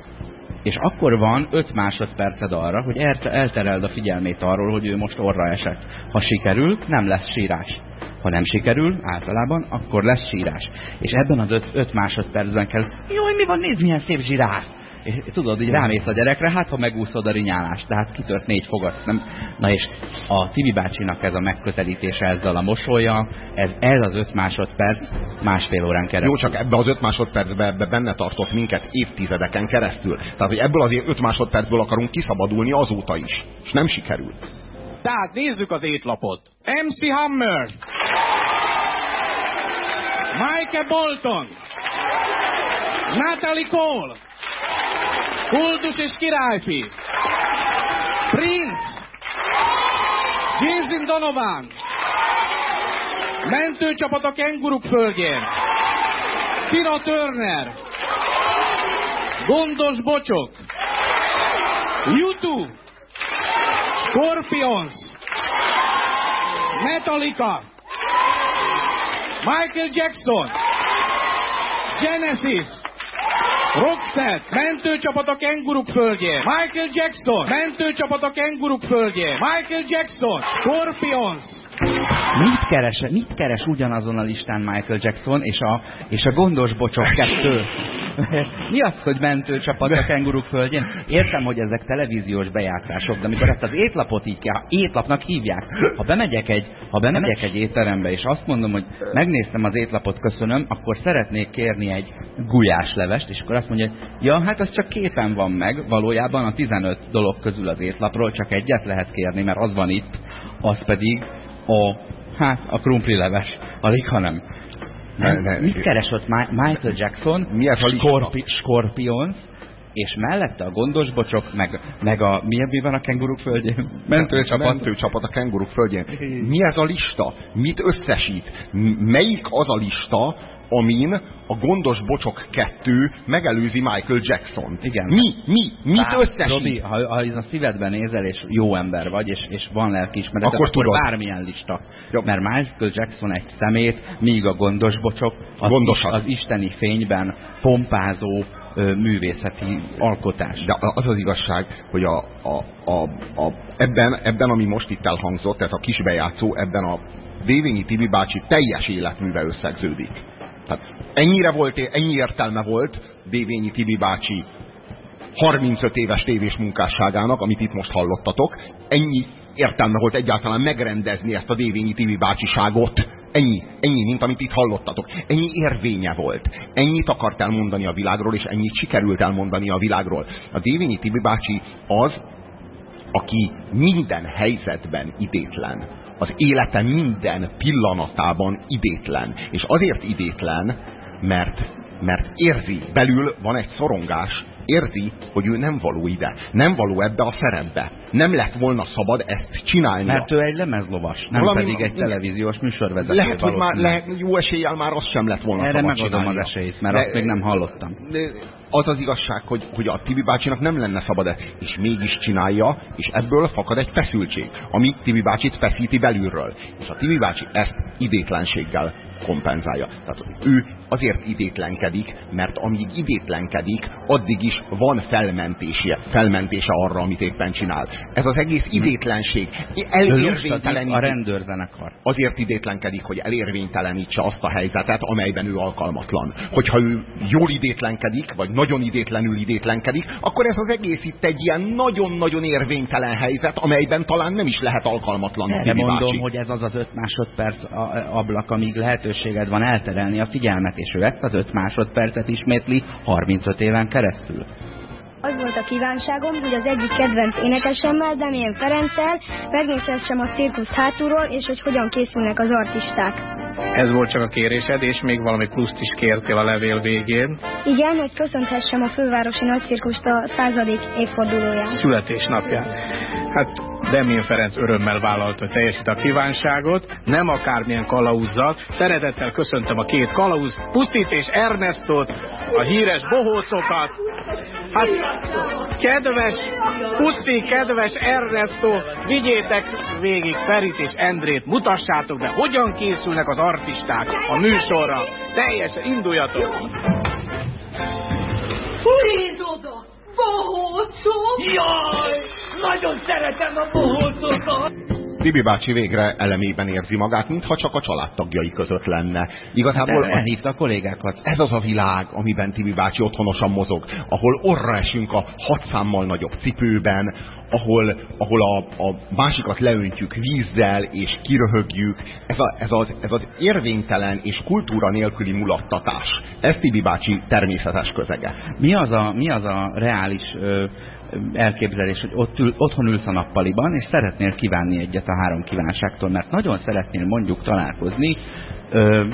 és akkor van 5 másodperced arra, hogy eltereld a figyelmét arról, hogy ő most orra esett. Ha sikerül, nem lesz sírás. Ha nem sikerül, általában, akkor lesz sírás. És ebben az 5 másodpercben kell, jaj, mi van, nézd milyen szép zsirász! És tudod, így rámész a gyerekre, hát ha megúszod a rinyálást, tehát kitört négy fogat. Nem? Na és a Tibi bácsinak ez a megközelítése ezzel a mosolya, ez, ez az öt másodperc másfél órán keresztül. Jó, csak ebbe az öt másodpercbe ebbe benne tartott minket évtizedeken keresztül. Tehát, hogy ebből az öt másodpercből akarunk kiszabadulni azóta is. És nem sikerült. Tehát nézzük az étlapot. MC Hammer. Michael Bolton. Natalie Cole. Kuldus és királyfi. Prince. Jason Donovan. Mentőcsapat a kenguruk földjén. Tina Turner. Gondos bocsok. YouTube. Scorpions. Metallica. Michael Jackson. Genesis. Roxette, mentőcsapat a kenguruk földjén. Michael Jackson, mentőcsapat a kenguruk földjén. Michael Jackson, Scorpions. Mit keres, mit keres ugyanazon a listán Michael Jackson és a, és a gondos bocsok kettő? *laughs* Mi az, hogy mentőcsapat a kenguruk földjén? Értem, hogy ezek televíziós bejátszások, de amikor ezt az étlapot így kell, étlapnak hívják. Ha bemegyek egy, ha bemegyek egy étterembe, és azt mondom, hogy megnéztem az étlapot, köszönöm, akkor szeretnék kérni egy gulyáslevest, és akkor azt mondja, hogy ja, hát az csak képen van meg, valójában a 15 dolog közül az étlapról csak egyet lehet kérni, mert az van itt, az pedig a, hát a krumpli leves, alig hanem. Nem, ne, mit keres ott Michael Jackson, mi ez Scorpi Scorpions, és mellette a gondos bocsok, meg, meg a, mi, mi van a kenguruk földjén? Mentőcsapat. Mentőcsapat a kenguruk földjén. Mi ez a lista? Mit összesít? Melyik az a lista, amin a gondos bocsok kettő megelőzi Michael Jackson. Igen. Mi? Mi? Mit Bár, összesít? Robi, ha, ha a szívedben nézel, és jó ember vagy, és, és van lelkiismeret, akkor, akkor bármilyen lista. Jó. Mert Michael Jackson egy szemét, míg a gondos bocsok az, is, az isteni fényben pompázó művészeti alkotás. De az az igazság, hogy a, a, a, a, ebben, ebben, ami most itt elhangzott, ez a kis bejátszó, ebben a Dévényi Tibi bácsi teljes életműve összegződik. Tehát ennyire volt, ennyi értelme volt Dévényi Tibi bácsi 35 éves tévés munkásságának, amit itt most hallottatok, ennyi értelme volt egyáltalán megrendezni ezt a Dévényi Tibi bácsiságot. Ennyi, ennyi, mint amit itt hallottatok. Ennyi érvénye volt. Ennyit akart elmondani a világról, és ennyit sikerült elmondani a világról. A Dévényi Tibi bácsi az, aki minden helyzetben idétlen az élete minden pillanatában idétlen. És azért idétlen, mert mert érzi, belül van egy szorongás, érzi, hogy ő nem való ide. Nem való ebbe a szerepbe. Nem lett volna szabad ezt csinálni. Mert ő egy lemezlovas, nem Valami, pedig egy televíziós műsorvezető. Lehet, hogy már lehet, jó eséllyel már azt sem lett volna Erre megadom az esélyt, mert de, azt még nem hallottam. De, az az igazság, hogy, hogy a Tibi bácsinak nem lenne szabad ezt, és mégis csinálja, és ebből fakad egy feszültség, ami Tibi bácsit feszíti belülről. És a Tibi bácsi ezt idétlenséggel kompenzálja. Tehát ő azért idétlenkedik, mert amíg idétlenkedik, addig is van felmentése, felmentése arra, amit éppen csinál. Ez az egész idétlenség. Elérvénytelenít. A rendőrzenekar. Azért idétlenkedik, hogy elérvénytelenítse azt a helyzetet, amelyben ő alkalmatlan. Hogyha ő jól idétlenkedik, vagy nagyon idétlenül idétlenkedik, akkor ez az egész itt egy ilyen nagyon-nagyon érvénytelen helyzet, amelyben talán nem is lehet alkalmatlan. Erre mondom, bácsi. hogy ez az az öt másodperc ablak, amíg lehetőséged van elterelni a figyelmet és ő ezt az 5 másodpercet ismétli 35 éven keresztül. Az volt a kívánságom, hogy az egyik kedvenc énekesemmel, Demien Ferenccel megnézhessem a cirkuszt hátulról, és hogy hogyan készülnek az artisták. Ez volt csak a kérésed, és még valami pluszt is kértél a levél végén. Igen, hogy köszönhessem a fővárosi nagycirkust a századik évfordulóján. Születésnapján. Hát Demén Ferenc örömmel vállalta, hogy teljesít a kívánságot, nem akármilyen kalauzzal. Szeretettel köszöntöm a két kalauz, Pusztit és Ernestot, a híres bohócokat. Hát, kedves Puszti, kedves Ernesto, vigyétek végig Ferit és Endrét, mutassátok be, hogyan készülnek az artisták a műsorra. Teljesen induljatok! Húzódok! Bohócok! Jaj! Nagyon szeretem a bohócokat! Tibi bácsi végre elemében érzi magát, mintha csak a családtagjai között lenne. Igazából hát elhívta a kollégákat. Ez az a világ, amiben Tibi bácsi otthonosan mozog, ahol orra esünk a hat számmal nagyobb cipőben, ahol, ahol a, a másikat leöntjük vízzel és kiröhögjük. Ez, a, ez, az, ez az érvénytelen és kultúra nélküli mulattatás. Ez Tibi bácsi természetes közege. Mi az a, mi az a reális ö, elképzelés, hogy ott ül, otthon ülsz a nappaliban, és szeretnél kívánni egyet a három kívánságtól, mert nagyon szeretnél mondjuk találkozni ö,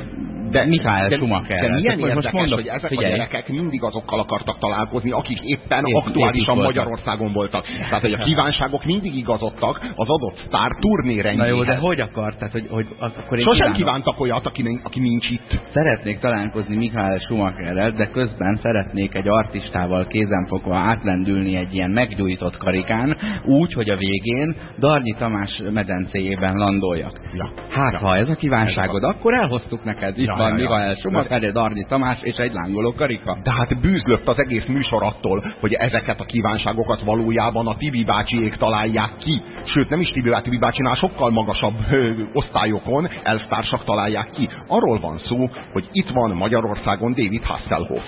de Mihály Schumacher. De milyen érdekes, most mondok, hogy ezek figyelj. a gyerekek mindig azokkal akartak találkozni, akik éppen Én, aktuálisan Magyarországon voltak. Tehát, hogy a kívánságok mindig igazodtak az adott sztár turnérendjéhez. Na jó, de hogy akart? Tehát, hogy, hogy akkor én Sosem kívánok. kívántak olyat, aki, aki nincs itt. Szeretnék találkozni Mihály Schumacherrel, de közben szeretnék egy artistával kézenfogva átlendülni egy ilyen meggyújtott karikán, úgy, hogy a végén Darnyi Tamás medencéjében landoljak. Ja. Hát, ja. ha ez a kívánságod, akkor elhoztuk neked. Itt ja, van ja, Mihály Schumacher, Darnyi Tamás és egy lángoló karika. De hát bűzlött az egész műsor attól, hogy ezeket a kívánságokat valójában a Tibi bácsiék találják ki. Sőt, nem is Tibi, Tibi bácsinál sokkal magasabb ö, osztályokon elvtársak találják ki. Arról van szó, hogy itt van Magyarországon David Hasselhoff.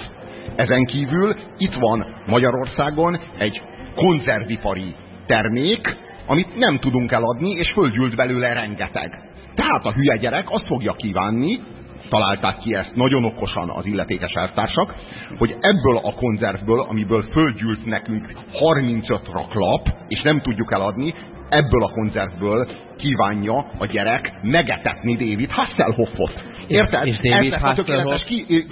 Ezen kívül itt van Magyarországon egy konzervipari termék, amit nem tudunk eladni, és földgyűlt belőle rengeteg. Tehát a hülye gyerek azt fogja kívánni, találták ki ezt nagyon okosan az illetékes elvtársak, hogy ebből a konzervből, amiből földgyűlt nekünk 35 raklap, és nem tudjuk eladni, ebből a konzervből kívánja a gyerek megetetni David Hasselhoffot. Érted? És David Ez a tökéletes ki, ki,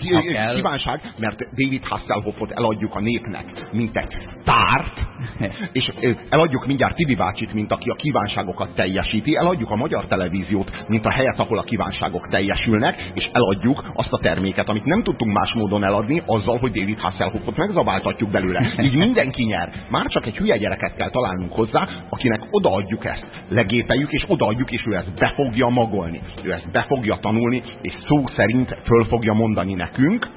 kívánság, mert David Hasselhoffot eladjuk a népnek, mint egy tárt, *laughs* és eladjuk mindjárt Tibi bácsit, mint aki a kívánságokat teljesíti, eladjuk a magyar televíziót, mint a helyet, ahol a kívánságok teljesülnek, és eladjuk azt a terméket, amit nem tudtunk más módon eladni, azzal, hogy David Hasselhoffot megzabáltatjuk belőle. Így *laughs* mindenki nyer. Már csak egy hülye gyereket kell találnunk hozzá, akinek odaadjuk ezt, legépeljük, és odaadjuk, és ő ezt be fogja magolni. Ő ezt be fogja tanulni, és szó szerint föl fogja mondani nekünk,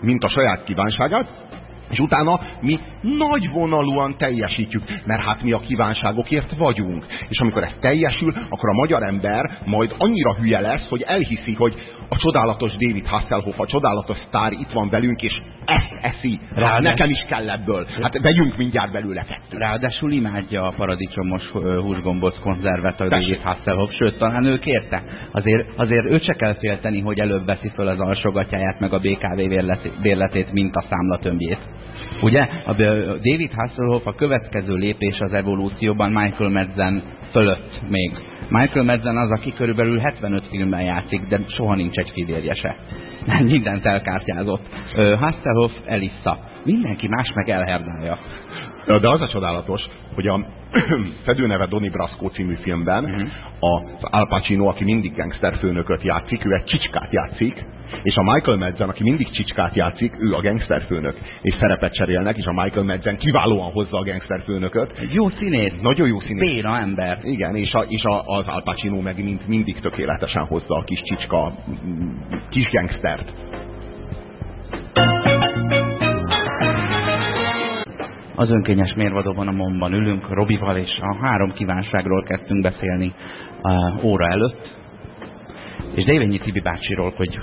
mint a saját kívánságát, és utána mi nagyvonalúan teljesítjük, mert hát mi a kívánságokért vagyunk. És amikor ez teljesül, akkor a magyar ember majd annyira hülye lesz, hogy elhiszi, hogy a csodálatos David Hasselhoff, a csodálatos sztár itt van velünk, és ezt eszi. Hát nekem is kell ebből. Hát vegyünk mindjárt belőle kettőt. Ráadásul imádja a paradicsomos húsgomboc konzervet a David Hasselhoff, sőt, talán ő kérte. Azért, azért őt se kell félteni, hogy előbb veszi föl az alsogatjáját, meg a BKV bérletét, mint a számlatömbjét. Ugye? A David Hasselhoff a következő lépés az evolúcióban Michael Madsen fölött még. Michael Madsen az, aki körülbelül 75 filmben játszik, de soha nincs egy fillérje se. *laughs* mindent elkártyázott. Hasselhoff Elissa. Mindenki más meg elherdálja. De az a csodálatos, hogy a *clears throat* fedőneve Donnie Brasco című filmben uh-huh. az Al Pacino, aki mindig gangsterfőnököt játszik, ő egy csicskát játszik, és a Michael Madsen, aki mindig csicskát játszik, ő a gangsterfőnök. És szerepet cserélnek, és a Michael Madsen kiválóan hozza a gangsterfőnököt. Egy jó színész. Nagyon jó színész. Béna ember. Igen, és, a, és a, az Al Pacino meg mint mindig tökéletesen hozza a kis csicska, kis gangstert. Az önkényes mérvadóban a momban ülünk, Robival, és a három kívánságról kezdtünk beszélni a óra előtt, és Dévényi Tibi bácsiról, hogy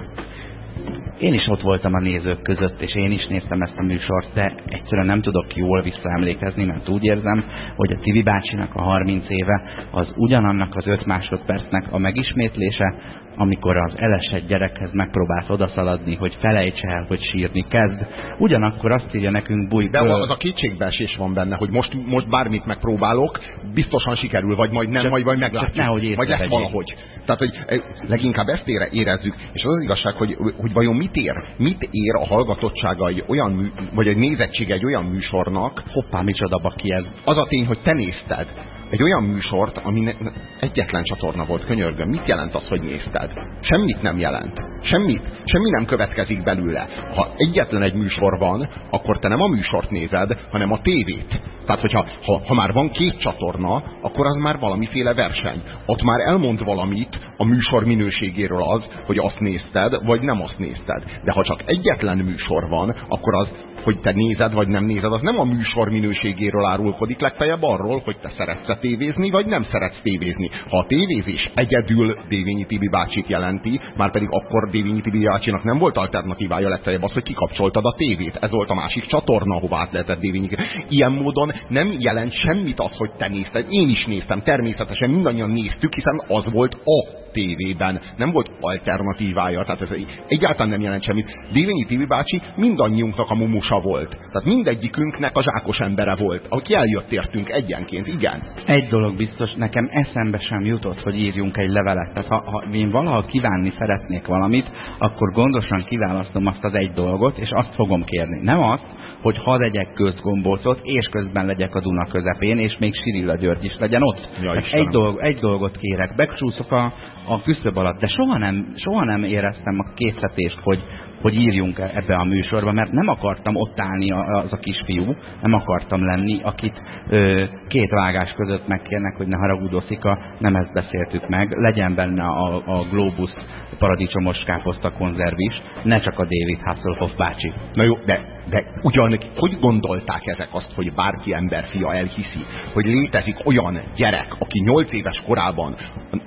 én is ott voltam a nézők között, és én is néztem ezt a műsort, de egyszerűen nem tudok jól visszaemlékezni, mert úgy érzem, hogy a Tibi bácsinak a 30 éve az ugyanannak az 5 másodpercnek a megismétlése, amikor az elesett gyerekhez megpróbálsz odaszaladni, hogy felejtse el, hogy sírni kezd. Ugyanakkor azt írja nekünk Bújk. De az a kétségbeesés van benne, hogy most, most bármit megpróbálok, biztosan sikerül, vagy majd nem, csak, majd, majd meglátjuk. Nehogy vagy lesz valahogy. Tehát, hogy eh, leginkább ezt ére, érezzük, és az, az igazság, hogy, hogy vajon mit ér? Mit ér a hallgatottsága egy olyan, mű, vagy egy nézettsége egy olyan műsornak? Hoppá, micsoda baki ez. Az a tény, hogy te nézted egy olyan műsort, ami egyetlen csatorna volt, könyörgöm. Mit jelent az, hogy nézted? Semmit nem jelent. Semmit. Semmi nem következik belőle. Ha egyetlen egy műsor van, akkor te nem a műsort nézed, hanem a tévét. Tehát, hogyha ha, ha már van két csatorna, akkor az már valamiféle verseny. Ott már elmond valamit a műsor minőségéről az, hogy azt nézted, vagy nem azt nézted. De ha csak egyetlen műsor van, akkor az hogy te nézed vagy nem nézed, az nem a műsor minőségéről árulkodik, legfeljebb arról, hogy te szeretsz tévézni, vagy nem szeretsz tévézni. Ha a tévézés egyedül Dévényi Tibi bácsit jelenti, már pedig akkor Dévényi Tibi bácsinak nem volt alternatívája, legfeljebb az, hogy kikapcsoltad a tévét. Ez volt a másik csatorna, ahová át lehetett Dévényi. Ilyen módon nem jelent semmit az, hogy te nézted. Én is néztem, természetesen mindannyian néztük, hiszen az volt a tévében. Nem volt alternatívája, tehát ez egyáltalán nem jelent semmit. Dévényi Tibi bácsi mindannyiunknak a mumusa volt. Tehát mindegyikünknek a zsákos embere volt, aki eljött értünk egyenként, igen. Egy dolog biztos, nekem eszembe sem jutott, hogy írjunk egy levelet. Tehát ha, ha én valaha kívánni szeretnék valamit, akkor gondosan kiválasztom azt az egy dolgot, és azt fogom kérni. Nem azt, hogy ha legyek közgombócot, és közben legyek a Duna közepén, és még Sirilla György is legyen ott. Ja, egy, dolg, egy dolgot kérek, becsúszok a, a küszöb alatt, de soha nem, soha nem éreztem a készítést, hogy, hogy írjunk ebbe a műsorba, mert nem akartam ott állni az a kisfiú, nem akartam lenni, akit ö, két vágás között megkérnek, hogy ne haragudószika, nem ezt beszéltük meg, legyen benne a, a Globus paradicsomos káposzta konzerv is, ne csak a David Hasselhoff bácsi. Na jó, de de ugyan, hogy gondolták ezek azt, hogy bárki emberfia elhiszi, hogy létezik olyan gyerek, aki nyolc éves korában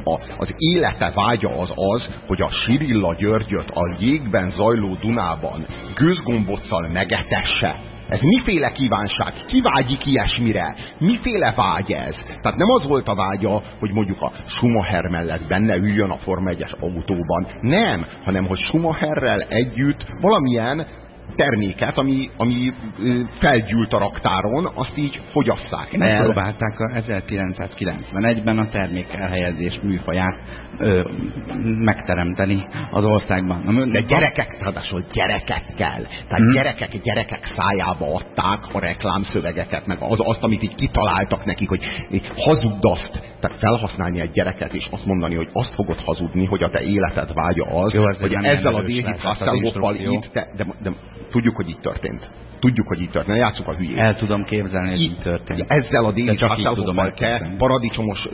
a, az élete vágya az az, hogy a Sirilla Györgyöt a jégben zajló Dunában gőzgomboccal megetesse, ez miféle kívánság? Ki vágyik ilyesmire? Miféle vágy ez? Tehát nem az volt a vágya, hogy mondjuk a Schumacher mellett benne üljön a Forma 1-es autóban. Nem, hanem hogy Schumacherrel együtt valamilyen terméket, ami, ami felgyűlt a raktáron, azt így fogyasszák. Megpróbálták a 1991-ben a termék elhelyezés műfaját ö, megteremteni az országban. Na, De gyerekek, ráadásul gyerekekkel. Tehát hmm. gyerekek, gyerekek szájába adták a reklámszövegeket, meg az, azt, amit így kitaláltak nekik, hogy hazudd azt. Tehát felhasználni egy gyereket, és azt mondani, hogy azt fogod hazudni, hogy a te életed vágya az, Jó, hogy ezzel a David Hasselhoffal itt, te, de, de Tudjuk, hogy így történt. Tudjuk, hogy így történt. Játsszuk a hülyét. El tudom képzelni, hogy így történt. Ezzel a déli hasselhoffal te paradicsomos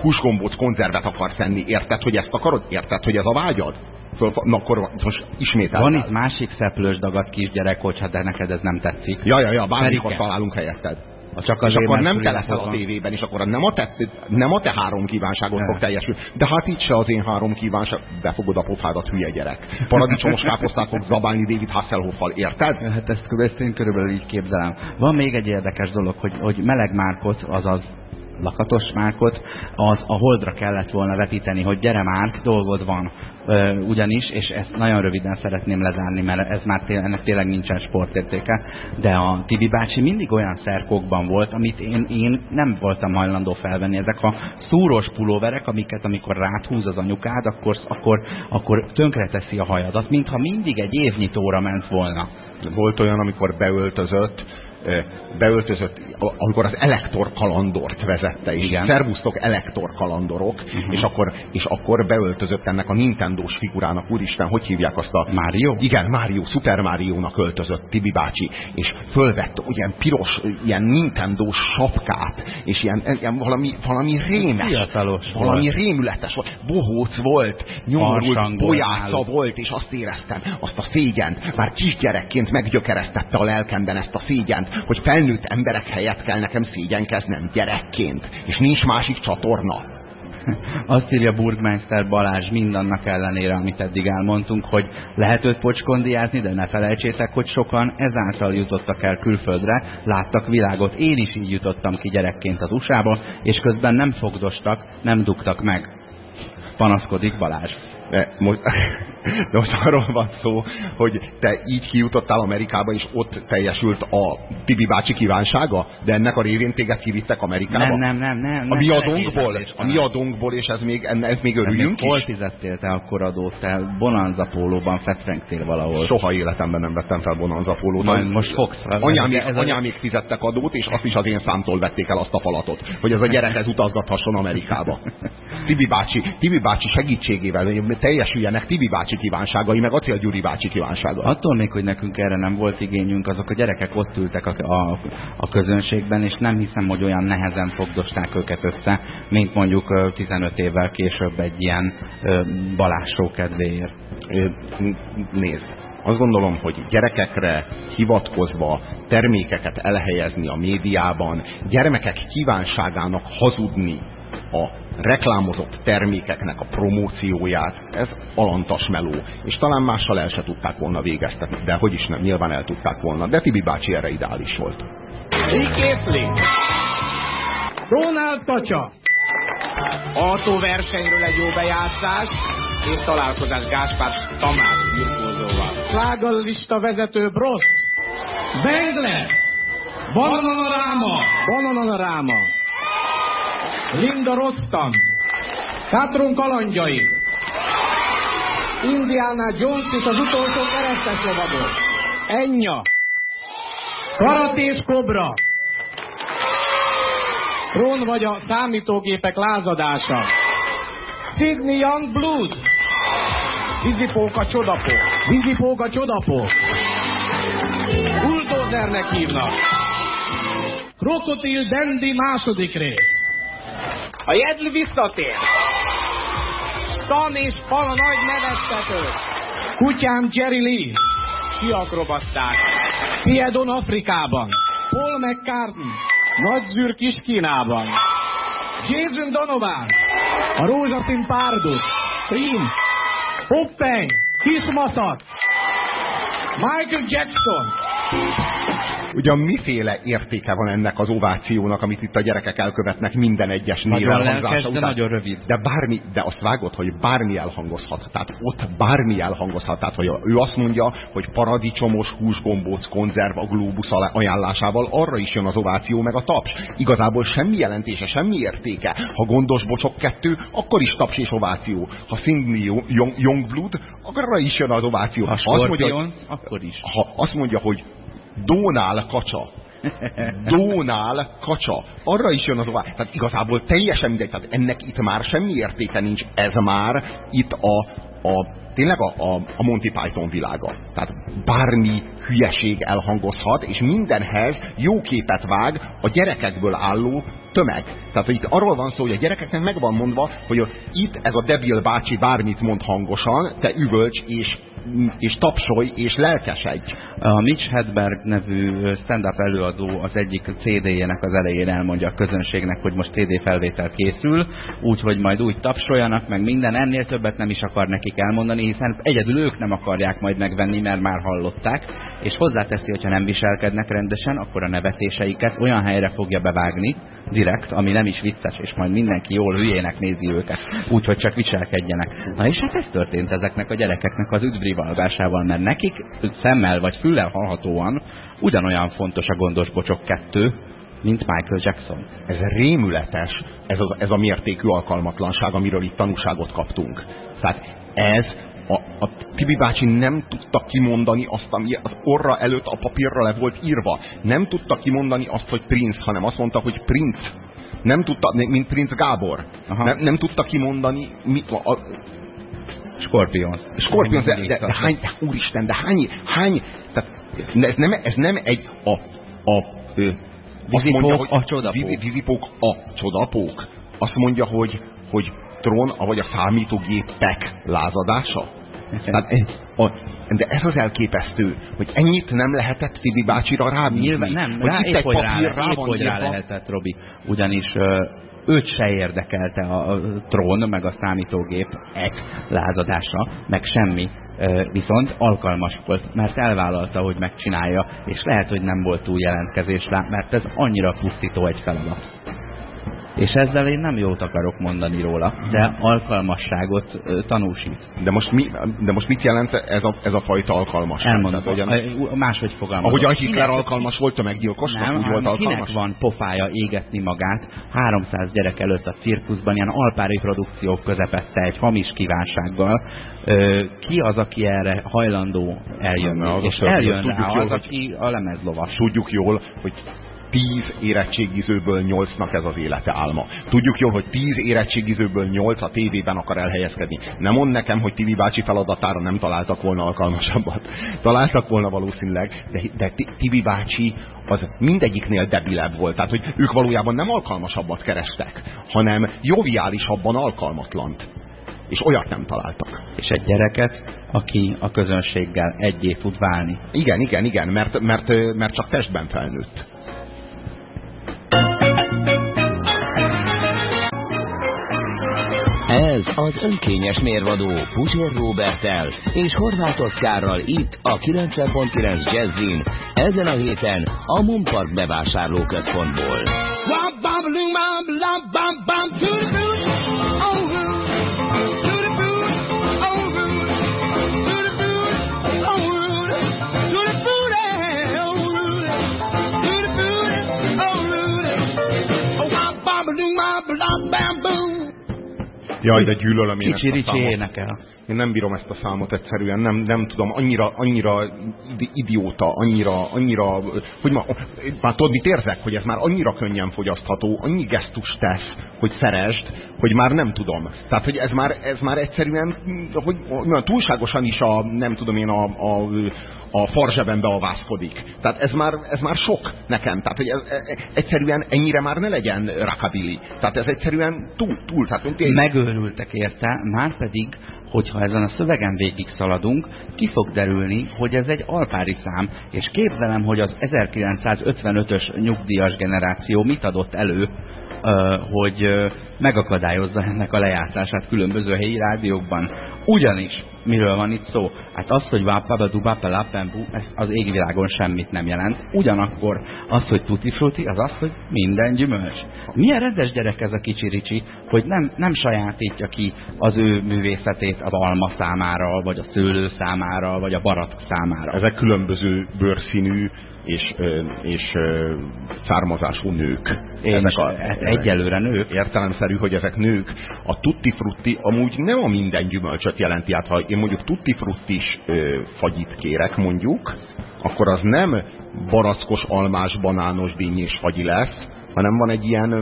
húsgombóc konzervet akarsz enni. Érted, hogy ezt akarod? Érted, hogy ez a vágyad? Föl, na akkor most ismétel. Van itt másik szeplős dagat kisgyerek, hogyha de neked ez nem tetszik. Ja, ja, ja, bármikor találunk helyetted. Csak és akkor nem te leszel a tévében, és akkor nem a te, nem a te három kívánságot fog teljesülni. De hát itt se az én három kívánság. Befogod a pofádat, hülye gyerek. Paradicsomos *laughs* káposztát fog zabálni David Hasselhoffal, érted? Hát ezt, ezt én körülbelül így képzelem. Van még egy érdekes dolog, hogy, hogy meleg márkot, azaz lakatos márkot, az a holdra kellett volna vetíteni, hogy gyere már, dolgod van ugyanis, és ezt nagyon röviden szeretném lezárni, mert ez már tél, ennek tényleg nincsen sportértéke, de a Tibi bácsi mindig olyan szerkokban volt, amit én, én nem voltam hajlandó felvenni. Ezek a szúros pulóverek, amiket amikor ráthúz az anyukád, akkor, akkor, akkor tönkreteszi a hajadat, mintha mindig egy évnyitóra ment volna. Volt olyan, amikor beöltözött, beöltözött, amikor az Elektor kalandort vezette, és Igen. szervusztok Elektor kalandorok, uh mhm. -huh. és, akkor, és akkor beöltözött ennek a Nintendo-s figurának, úristen, hogy hívják azt a... Mario? Igen, Mario, Super Mario-nak öltözött Tibi bácsi, és fölvett ilyen piros, ilyen Nintendo sapkát, és ilyen, ilyen valami, valami rémes, Fiatalos valami volt. rémületes volt, bohóc volt, nyomorult bolyásza volt, és azt éreztem, azt a szégyent, már kisgyerekként meggyökeresztette a lelkemben ezt a szégyent, hogy felnőtt emberek helyett kell nekem szégyenkeznem gyerekként, és nincs másik csatorna. *laughs* Azt írja Burgmeister Balázs mindannak ellenére, amit eddig elmondtunk, hogy lehet őt pocskondiázni, de ne felejtsétek, hogy sokan ezáltal jutottak el külföldre, láttak világot. Én is így jutottam ki gyerekként az USA-ba, és közben nem fogdostak, nem dugtak meg. Panaszkodik Balázs. De most, *laughs* de most arról van szó, hogy te így kijutottál Amerikába, és ott teljesült a Tibi bácsi kívánsága, de ennek a révén téged kivittek Amerikába? Nem, nem, nem. nem a mi adónkból, a mi adónkból, és ez még, ez még örüljünk? Hol fizettél te akkor adót? Te Bonanza pólóban fetrengtél valahol. Soha életemben nem vettem fel Bonanza pólót. Majd most fogsz fel. Anyámék, ez anyámék fizettek adót, és azt is az én számtól vették el azt a falatot, hogy ez a gyerek ez utazgathasson Amerikába. *laughs* Tibi bácsi, Tibi bácsi segítségével teljesüljenek Tibi bácsi kívánságai, meg Acél Gyuri bácsi kívánsága. Attól még, hogy nekünk erre nem volt igényünk, azok a gyerekek ott ültek a, a, a közönségben, és nem hiszem, hogy olyan nehezen fogdosták őket össze, mint mondjuk 15 évvel később egy ilyen balásó kedvéért. Nézd, azt gondolom, hogy gyerekekre hivatkozva termékeket elhelyezni a médiában, gyermekek kívánságának hazudni a reklámozott termékeknek a promócióját, ez alantas meló. És talán mással el se tudták volna végeztetni, de hogy is nem, nyilván el tudták volna. De Tibi bácsi erre ideális volt. Kiképli! Ronald Tacsa! Autóversenyről egy jó bejátszás, és találkozás Gáspár Tamás birkózóval. Slágalista vezető Brosz! Bengler! Bananaráma! Bananaráma! Linda Rostam, Katron kalandjai, Indiana Jones és az utolsó keresztes lovagok, Enya, Karatés Kobra, Ron vagy a számítógépek lázadása, Sydney Young Blues, Vizipóka Csodapó, Vizipóka Csodapó, Bulldozernek hívnak, Krokotil Dandy második rész, a jedli visszatér. Stan és Pala nagy nevettető. Kutyám Jerry Lee. Kiakrobaszták. Piedon Afrikában. Paul McCartney. Nagy kis Kínában. Jason Donovan. A rózsaszín párdus. Prince. Hoppeng. Kismaszat. Michael Jackson ugyan miféle értéke van ennek az ovációnak, amit itt a gyerekek elkövetnek minden egyes név elhangzása után. nagyon rövid. De, bármi, de azt vágod, hogy bármi elhangozhat. Tehát ott bármi elhangozhat. Tehát, hogy ő azt mondja, hogy paradicsomos húsgombóc konzerv a glóbusz ajánlásával, arra is jön az ováció meg a taps. Igazából semmi jelentése, semmi értéke. Ha gondos bocsok kettő, akkor is taps és ováció. Ha Cindy Youngblood, akkor arra is jön az ováció. Ha azt mondja, akkor is. Ha azt mondja, hogy Dónál kacsa. Dónál kacsa. Arra is jön az ová. Tehát igazából teljesen mindegy. Tehát ennek itt már semmi értéke nincs. Ez már itt a, a tényleg a, a, a Monty Python világa. Tehát bármi hülyeség elhangozhat, és mindenhez jó képet vág a gyerekekből álló tömeg. Tehát itt arról van szó, hogy a gyerekeknek meg van mondva, hogy itt ez a debil bácsi bármit mond hangosan, te üvölcs és és tapsolj, és lelkesedj. A Mitch Hedberg nevű stand-up előadó az egyik CD-jének az elején elmondja a közönségnek, hogy most CD felvétel készül, úgyhogy majd úgy tapsoljanak, meg minden, ennél többet nem is akar nekik elmondani, hiszen egyedül ők nem akarják majd megvenni, mert már hallották, és hozzáteszi, hogyha nem viselkednek rendesen, akkor a nevetéseiket olyan helyre fogja bevágni, direkt, ami nem is vicces, és majd mindenki jól hülyének nézi őket, úgyhogy csak viselkedjenek. Na és hát ez történt ezeknek a gyerekeknek az üdvrivalgásával, mert nekik szemmel vagy füllel hallhatóan ugyanolyan fontos a gondos bocsok kettő, mint Michael Jackson. Ez rémületes, ez, az, ez a mértékű alkalmatlanság, amiről itt tanúságot kaptunk. Tehát ez a, a Tibi bácsi nem tudta kimondani azt, ami az orra előtt a papírra le volt írva. Nem tudta kimondani azt, hogy Prince, hanem azt mondta, hogy Prince. Nem tudta, mint Prince Gábor. Nem, nem tudta kimondani, mit, a, a, Scorpion. Scorpion, de, de, de hány, úristen, de hány, hány, tehát ez nem, ez nem egy a, a, a Vizipók mondja, hogy a csodapók. Vizipók a csodapók. Azt mondja, hogy, hogy trón, vagy a számítógépek lázadása. Tehát, a, de ez az elképesztő, hogy ennyit nem lehetett Tibi bácsira rábízni. Nyilván nem, hogy rá, itt egy papír rá, rá, hogy rá lehetett, Robi. Ugyanis őt se érdekelte a, trón, meg a számítógép ek lázadása, meg semmi. Viszont alkalmas volt, mert elvállalta, hogy megcsinálja, és lehet, hogy nem volt túl jelentkezés rá, mert ez annyira pusztító egy feladat. És ezzel én nem jót akarok mondani róla, de alkalmasságot tanúsít. De most, mi, de most mit jelent ez a, ez a fajta alkalmasság? Elmondom, Tehát, máshogy fogalmazom. Ahogy a Hitler kinek, alkalmas volt meggyilkos, nem, úgy volt alkalmas? kinek van pofája égetni magát 300 gyerek előtt a cirkuszban, ilyen alpári produkciók közepette egy hamis kívánsággal. Ki az, aki erre hajlandó eljönni? Az és eljön rá az, aki a lemezlovas. Tudjuk jól, hogy tíz érettségizőből nyolcnak ez az élete álma. Tudjuk jól, hogy tíz érettségizőből nyolc a tévében akar elhelyezkedni. Nem mond nekem, hogy Tibi bácsi feladatára nem találtak volna alkalmasabbat. *laughs* Találtak volna valószínűleg, de, de Tibi bácsi az mindegyiknél debilebb volt. Tehát, hogy ők valójában nem alkalmasabbat kerestek, hanem joviálisabban alkalmatlant. És olyat nem találtak. És egy gyereket, aki a közönséggel egyé tud válni. Igen, igen, igen, mert, mert, mert csak testben felnőtt. Ez az önkényes mérvadó Puzsér Robertel és Horváth Oszkárral itt a 90.9 Jazzin, ezen a héten a Monpark bevásárlóközpontból. Jaj, de gyűlölöm én Kicsi Ricsi énekel. Én nem bírom ezt a számot egyszerűen, nem, nem tudom, annyira, annyira idióta, annyira, annyira, hogy ma, már tudod, mit érzek, hogy ez már annyira könnyen fogyasztható, annyi gesztus tesz, hogy szeresd, hogy már nem tudom. Tehát, hogy ez már, ez már egyszerűen, hogy, hogy túlságosan is a, nem tudom én, a, a, a farzseben beavászkodik. Tehát ez már, ez már sok nekem. Tehát, hogy ez, ez, egyszerűen ennyire már ne legyen rakabili. Tehát ez egyszerűen túl, túl. Tehát, én... Megőrültek érte, már pedig hogyha ezen a szövegen végig szaladunk, ki fog derülni, hogy ez egy alpári szám, és képzelem, hogy az 1955-ös nyugdíjas generáció mit adott elő, hogy megakadályozza ennek a lejátszását különböző helyi rádiókban. Ugyanis, miről van itt szó? Hát az, hogy vápaba dubapa lapembu, ez az égvilágon semmit nem jelent. Ugyanakkor az, hogy tuti fruti, az az, hogy minden gyümölcs. Milyen rendes gyerek ez a kicsi ricsi, hogy nem, nem sajátítja ki az ő művészetét az alma számára, vagy a szőlő számára, vagy a barat számára. Ezek különböző bőrszínű és, és származású nők. Én ezek a, hát egyelőre nők. Értelemszerű, hogy ezek nők. A tutti frutti amúgy nem a minden gyümölcsöt jelenti. Hát ha én mondjuk tutti fruttis fagyit kérek mondjuk, akkor az nem barackos, almás, banános, és fagyi lesz, hanem van egy ilyen,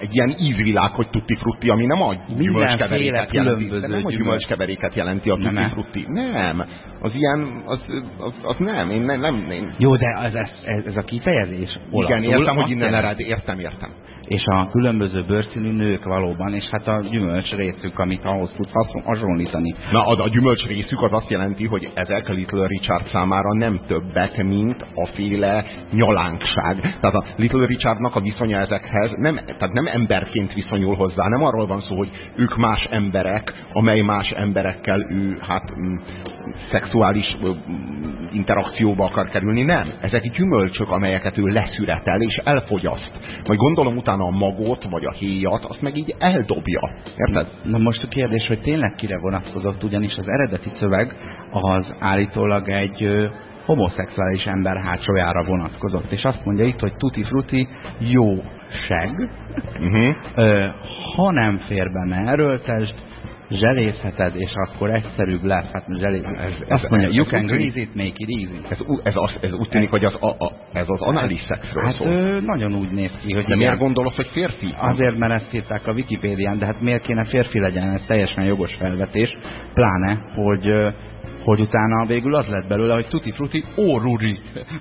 egy ilyen ízvilág, hogy tutti frutti, ami nem a gyümölcskeveréket jelenti. Nem a gyümölcskeveréket jelenti a tutti nem frutti. Nem. Az ilyen, az, az, az nem. Én nem, nem én... Jó, de ez, ez, ez a kifejezés Igen, értem, hogy innen ered, értem, értem és a különböző bőrszínű nők valóban, és hát a gyümölcs részük, amit ahhoz tud hasonlítani. Na, a, a gyümölcs részük az azt jelenti, hogy ezek Little Richard számára nem többek, mint a féle nyalánkság. Tehát a Little Richardnak a viszonya ezekhez, nem, tehát nem emberként viszonyul hozzá, nem arról van szó, hogy ők más emberek, amely más emberekkel ő hát mm, szexuális m, interakcióba akar kerülni, nem. Ezek gyümölcsök, amelyeket ő leszüretel és elfogyaszt. Majd gondolom utána a magot, vagy a héjat, azt meg így eldobja. Érted? Na most a kérdés, hogy tényleg kire vonatkozott, ugyanis az eredeti szöveg az állítólag egy homoszexuális ember hátsójára vonatkozott. És azt mondja itt, hogy tuti fruti jó seg, uh -huh. ö, ha nem fér be, erőltesd, zselészheted, és akkor egyszerűbb lesz. Hát zselé... ez, azt mondja, ez, you can grease it, make it easy. Ez, ez, az, ez úgy tűnik, hogy az, a, a, ez az anális szexről hát, szól. Ö, nagyon úgy néz ki, hogy... De miért gondolod, hogy férfi? Azért, mert ezt írták a Wikipédián, de hát miért kéne férfi legyen, ez teljesen jogos felvetés, pláne, hogy hogy utána végül az lett belőle, hogy tuti fruti, orruri.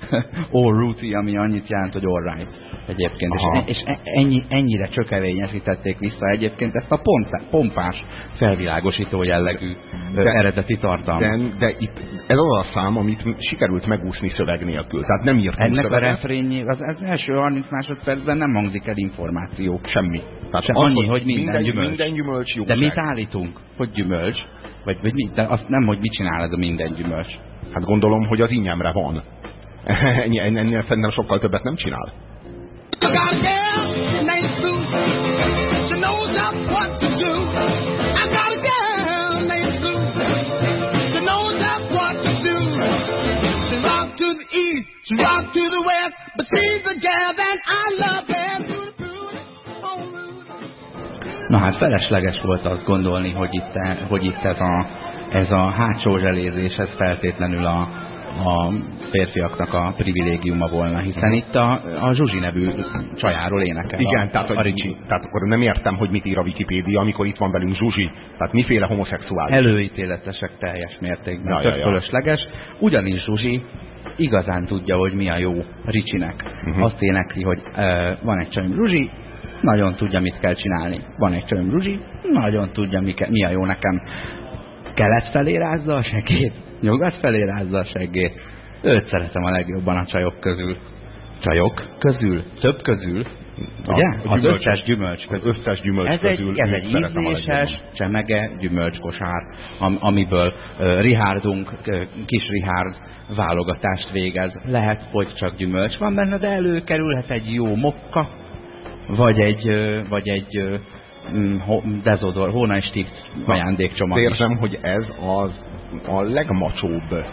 *laughs* Orruti, ami annyit jelent, hogy alright egyébként. És, és e- ennyi, ennyire csökevényesítették vissza egyébként ezt a pompás, felvilágosító jellegű de, eredeti tartalmat. De, de itt ez az a szám, amit sikerült megúszni szöveg nélkül. Tehát nem írtam Ennek szöveget. a refrényi, az, az első 30 másodpercben nem hangzik el információ. Semmi. Tehát Se annyi, hogy minden, minden gyümölcs. Minden gyümölcs De mit állítunk? Hogy gyümölcs? Vagy, vagy? De azt nem, hogy mit csinál ez a minden gyümölcs. Hát gondolom, hogy az ínyemre van. *laughs* Ennyi, ennél szerintem sokkal többet nem csinál. rock to the west, but she's a gal that I love Na hát felesleges volt azt gondolni, hogy itt, hogy itt ez, a, ez a hátsó zselézés, ez feltétlenül a, a férfiaknak a privilégiuma volna, hiszen itt a, a Zsuzsi nevű csajáról énekel Igen, a, tehát, a Ricsi. tehát akkor nem értem, hogy mit ír a Wikipédia, amikor itt van velünk Zsuzsi. Tehát miféle homoszexuális? Előítéletesek teljes mértékben, ja, tök ja, fölösleges. Ugyanis Zsuzsi igazán tudja, hogy mi a jó Ricsinek. Uh mhm. -huh. Azt énekli, hogy uh, van egy csajom Zsuzsi, nagyon tudja, mit kell csinálni. Van egy csajom Ruzsi, nagyon tudja, mi, mi a jó nekem. Kelet felé rázza a segét, nyugat felé rázza a segét. Őt szeretem a legjobban a csajok közül. Csajok közül, több közül, Ugye? A az összes gyümölcs közül. Összes gyümölcs ez közül. Egy, ez egy ízléses, csemege gyümölcskosár, am, amiből uh, Rihárdunk, uh, kis Rihárd válogatást végez. Lehet, hogy csak gyümölcs van benne, de előkerülhet egy jó mokka, vagy egy, vagy egy mm, dezodor, Hónai Stift ajándékcsomag Érzem, hogy ez az a legmacsóbb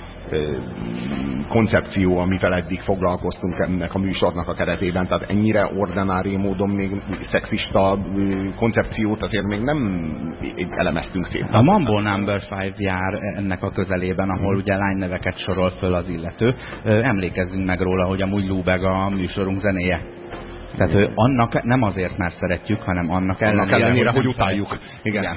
koncepció, amivel eddig foglalkoztunk ennek a műsornak a keretében. Tehát ennyire ordinári módon még szexista koncepciót azért még nem elemeztünk szépen. A Mambo Number 5 jár ennek a közelében, ahol ugye lányneveket sorol föl az illető. Emlékezzünk meg róla, hogy amúgy Lubeg a műsorunk zenéje. Tehát ő annak nem azért, mert szeretjük, hanem annak ellenére, annak ellenére hogy, hogy utáljuk. Igen. Igen.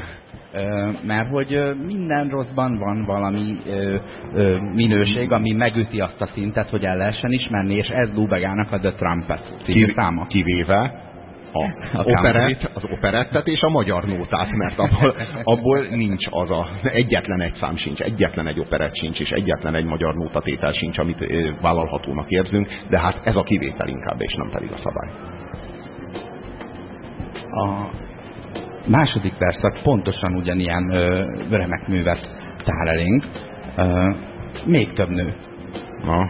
Ö, mert hogy minden rosszban van valami ö, ö, minőség, ami megüti azt a szintet, hogy el lehessen ismerni, és ez Lubegának a The Trumpet című száma. Kivéve a, a operett, az operettet és a magyar nótát, mert abból, abból nincs az a, egyetlen egy szám sincs, egyetlen egy operett sincs, és egyetlen egy magyar nótatétel sincs, amit vállalhatónak érzünk, de hát ez a kivétel inkább, és nem pedig a szabály. A második verszak pontosan ugyanilyen ö, remek művet tár elénk, ö, még több nő. Na.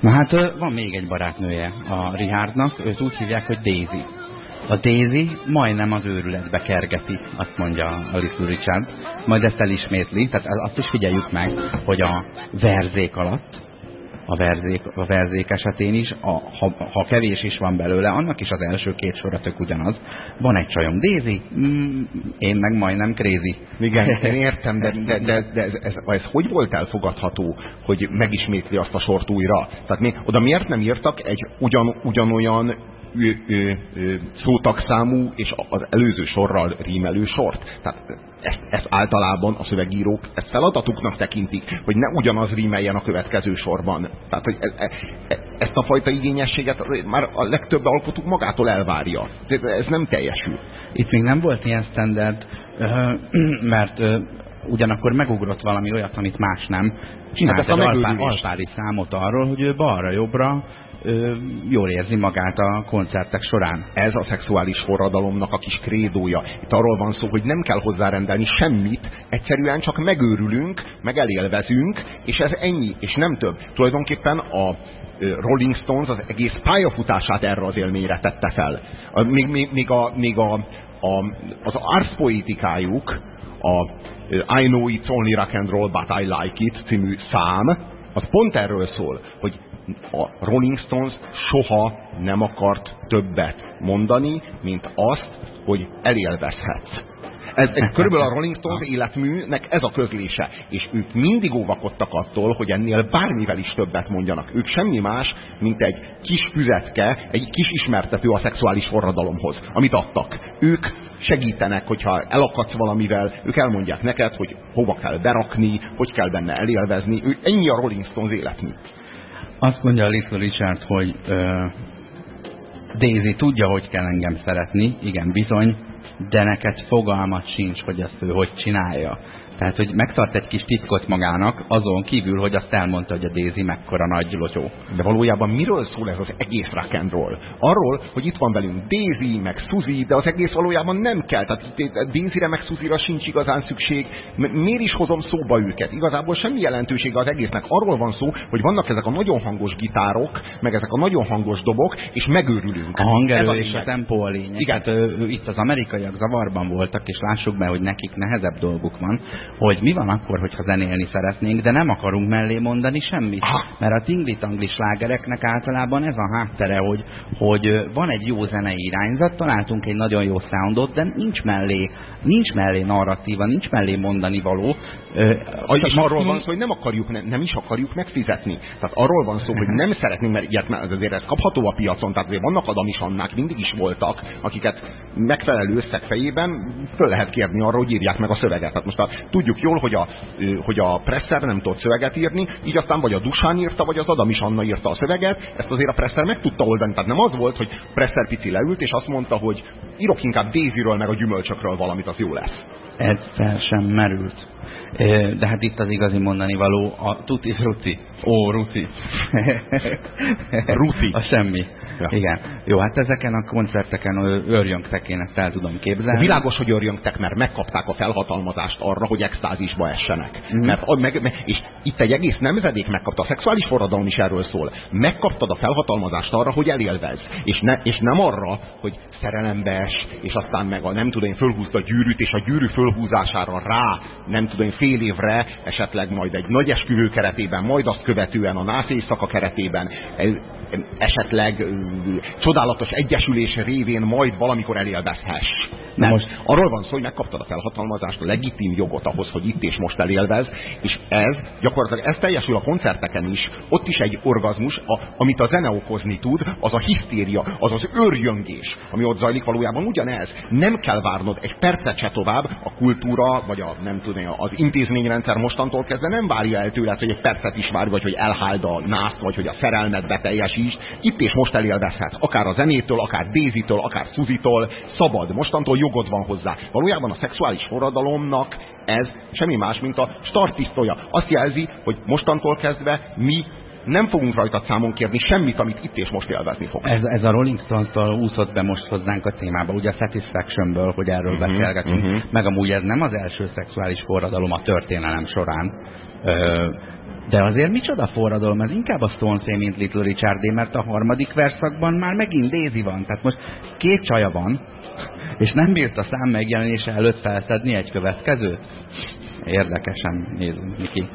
Na hát van még egy barátnője a Richardnak, őt úgy hívják, hogy Daisy. A Daisy majdnem az őrületbe kergeti, azt mondja a Little Richard. Majd ezt elismétli, tehát azt is figyeljük meg, hogy a verzék alatt a verzék, a verzék esetén is, a, ha, ha kevés is van belőle, annak is az első két sora tök ugyanaz. Van egy csajom, Daisy, mm, én meg majdnem crazy. Igen, *laughs* én értem, de, de, de, de ez, ez, ez hogy volt elfogadható, hogy megismétli azt a sort újra? Tehát mi, oda miért nem írtak egy ugyan, ugyanolyan szótagszámú és az előző sorral rímelő sort. Tehát ezt, ezt általában a szövegírók ezt feladatuknak tekintik, hogy ne ugyanaz rímeljen a következő sorban. Tehát, hogy e, e, e, ezt a fajta igényességet már a legtöbb alkotók magától elvárja. Ez nem teljesül. Itt még nem volt ilyen standard, *clears throat* mert ugyanakkor megugrott valami olyat, amit más nem. Csinált hát egy alpá, alpári számot arról, hogy ő balra-jobbra jól érzi magát a koncertek során. Ez a szexuális forradalomnak a kis krédója. Itt arról van szó, hogy nem kell hozzárendelni semmit, egyszerűen csak megőrülünk, meg elélvezünk, és ez ennyi, és nem több. Tulajdonképpen a Rolling Stones az egész pályafutását erre az élményre tette fel. Még, még, még, a, még a, a, az arszpoetikájuk, a I Know It's Only Rock and Roll But I Like It című szám, az pont erről szól, hogy a Rolling Stones soha nem akart többet mondani, mint azt, hogy elélvezhetsz. Ez, ez körülbelül a Rolling Stones *laughs* életműnek ez a közlése. És ők mindig óvakodtak attól, hogy ennél bármivel is többet mondjanak. Ők semmi más, mint egy kis füzetke, egy kis ismertető a szexuális forradalomhoz, amit adtak. Ők segítenek, hogyha elakadsz valamivel, ők elmondják neked, hogy hova kell berakni, hogy kell benne elélvezni. Ő, ennyi a Rolling Stones életmű. Azt mondja Little Richard, hogy uh, Daisy tudja, hogy kell engem szeretni, igen, bizony, de neked fogalmat sincs, hogy ezt ő hogy csinálja. Tehát, hogy megtart egy kis titkot magának, azon kívül, hogy azt elmondta, hogy a Daisy mekkora nagy lotyó. De valójában miről szól ez az egész rock and roll? Arról, hogy itt van velünk Daisy, meg Suzy, de az egész valójában nem kell. Tehát Daisy-re meg Suzy-ra sincs igazán szükség. Miért is hozom szóba őket? Igazából semmi jelentősége az egésznek. Arról van szó, hogy vannak ezek a nagyon hangos gitárok, meg ezek a nagyon hangos dobok, és megőrülünk. A hangerő és a tempó a lényeg. Igen. Hát, itt az amerikaiak zavarban voltak, és lássuk be, hogy nekik nehezebb dolguk van hogy mi van akkor, hogyha zenélni szeretnénk, de nem akarunk mellé mondani semmit. Mert a tingli-tangli slágereknek általában ez a háttere, hogy, hogy van egy jó zenei irányzat, találtunk egy nagyon jó soundot, de nincs mellé, nincs mellé narratíva, nincs mellé mondani való, és arról van szó, hogy nem, akarjuk, nem, nem is akarjuk megfizetni. Tehát arról van szó, hogy nem szeretnénk, mert ilyet, mert azért ez kapható a piacon, tehát azért vannak adamisannák, mindig is voltak, akiket megfelelő összeg fejében föl lehet kérni arra, hogy írják meg a szöveget. Tehát most a, tudjuk jól, hogy a, hogy a Presser nem tudott szöveget írni, így aztán vagy a Dusán írta, vagy az Adamis Anna írta a szöveget, ezt azért a Presser meg tudta oldani. Tehát nem az volt, hogy Presser pici leült, és azt mondta, hogy írok inkább Daisyről meg a gyümölcsökről valamit, az jó lesz. Ez fel sem merült. De hát itt az igazi mondani való a tuti frutti. Ó, ruti. ruti. *laughs* A semmi. Ja. Igen. Jó, hát ezeken a koncerteken örjöngtek, én ezt el tudom képzelni. Világos, hogy örjöngtek, mert megkapták a felhatalmazást arra, hogy extázisba essenek. Mm. Mert, meg, meg, és itt egy egész nemzedék megkapta, a szexuális forradalom is erről szól. Megkaptad a felhatalmazást arra, hogy elélvez. És, ne, és nem arra, hogy szerelembe es, és aztán meg a nem tudom én fölhúzd a gyűrűt, és a gyűrű fölhúzására rá, nem tudom én fél évre, esetleg majd egy nagy esküvő keretében, majd azt követően a nász éjszaka keretében, esetleg csodálatos egyesülés révén majd valamikor elélvezhess. Nem. Most arról van szó, hogy megkaptad a felhatalmazást, a legitim jogot ahhoz, hogy itt és most elélvez, és ez gyakorlatilag ez teljesül a koncerteken is. Ott is egy orgazmus, a, amit a zene okozni tud, az a hisztéria, az az őrjöngés, ami ott zajlik valójában ugyanez. Nem kell várnod egy percet se tovább, a kultúra, vagy a, nem tudom, az intézményrendszer mostantól kezdve nem várja el tőled, hogy egy percet is várj, vagy hogy elháld a nászt, vagy hogy a szerelmet beteljesíts. Itt és most elélvezhet. Akár a zenétől, akár Dézitől, akár Szuzitól, szabad. Mostantól jogod van hozzá. Valójában a szexuális forradalomnak ez semmi más, mint a startisztója. Azt jelzi, hogy mostantól kezdve mi nem fogunk rajta számon kérni semmit, amit itt és most élvezni fog. Ez, ez a Rolling Stones-tól úszott be most hozzánk a témába, ugye a Satisfaction-ből, hogy erről uh-huh, beszélgetünk, uh-huh. meg amúgy ez nem az első szexuális forradalom a történelem során. Ö, de azért micsoda forradalom, ez inkább a stones mint Little Richard mert a harmadik verszakban már megint Daisy van. Tehát most két csaja van, és nem bírt a szám megjelenése előtt felszedni egy következőt? Érdekesen nézünk ki.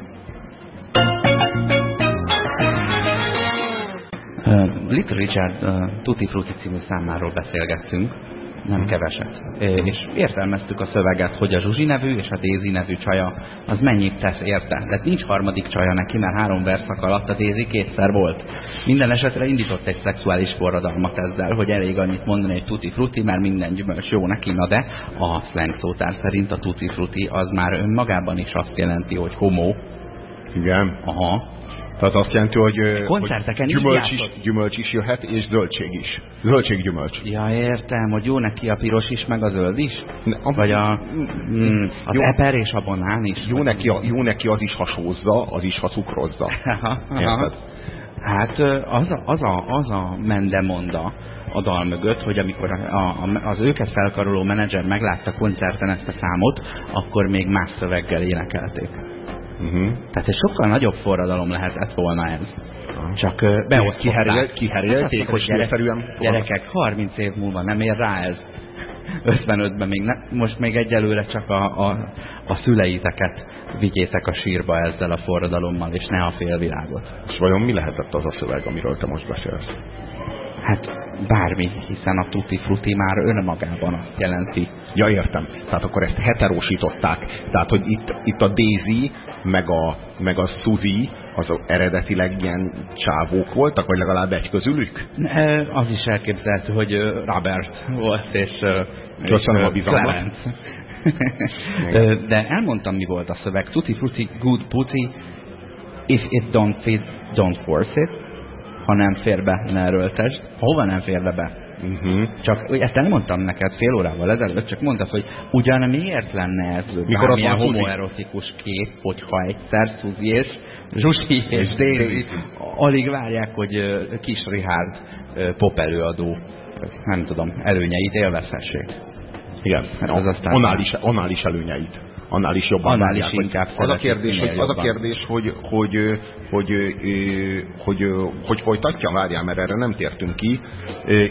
Uh, Little Richard uh, Tutti Frutti című számáról beszélgettünk, nem keveset. És értelmeztük a szöveget, hogy a Zsuzsi nevű és a Dézi nevű csaja az mennyit tesz érte. Tehát nincs harmadik csaja neki, mert három verszak alatt a Dézi kétszer volt. Minden esetre indított egy szexuális forradalmat ezzel, hogy elég annyit mondani, hogy tuti fruti, mert minden gyümölcs jó neki, na de a slang szótár szerint a tuti fruti az már önmagában is azt jelenti, hogy homo. Igen. Aha. Tehát azt jelenti, hogy, Koncerteken hogy gyümölcs, is, gyümölcs is jöhet, és zöldség is. Zöldség gyümölcs. Ja, értem, hogy jó neki a piros is, meg a zöld is? Ne, a, Vagy a, mm, az jó, eper és a banán is? Jó neki, a, jó neki az is, ha sózza, az is, ha cukrozza. *laughs* Hát az a, az a, az a mendemonda a dal mögött, hogy amikor a, a, az őket felkaroló menedzser meglátta koncerten ezt a számot, akkor még más szöveggel énekelték. Uh-huh. Tehát egy sokkal nagyobb forradalom lehetett volna ez. Csak uh, beosztották. Kiherélték, hát hogy gyerek, Gyerekek, 30 év múlva nem ér rá ez. 55-ben még ne, most még egyelőre csak a, a, a szüleiteket vigyétek a sírba ezzel a forradalommal, és ne a félvilágot. És vajon mi lehetett az a szöveg, amiről te most beszélsz? Hát bármi, hiszen a tutti frutti már önmagában azt jelenti. Ja, értem. Tehát akkor ezt heterosították. Tehát, hogy itt, itt a Daisy meg a, meg a Suzy az eredetileg ilyen csávók voltak, vagy legalább egy közülük? Az is elképzelhető, hogy Robert volt, és, Köszönöm és a bizalmat. De elmondtam, mi volt a szöveg. Tutti frutti, good pussy, if it don't fit, don't force it. Ha nem fér be, ne erőltesd. Hova nem fér be? Uh-huh. Csak ezt elmondtam neked fél órával ezelőtt, csak mondtad, hogy ugyan miért lenne ez Mikor bármilyen homoerotikus kép, hogyha egyszer Suzi és Zsusi és Daisy alig várják, hogy Kis Richard popelőadó nem tudom, előnyeit élvezhessék. Igen, hát az aztán annál, is, annál is előnyeit annál is jobban annál is inkább az a kérdés, hogy, az a kérdés, hogy, hogy, hogy, hogy, hogy, folytatja, várjál, mert erre nem tértünk ki.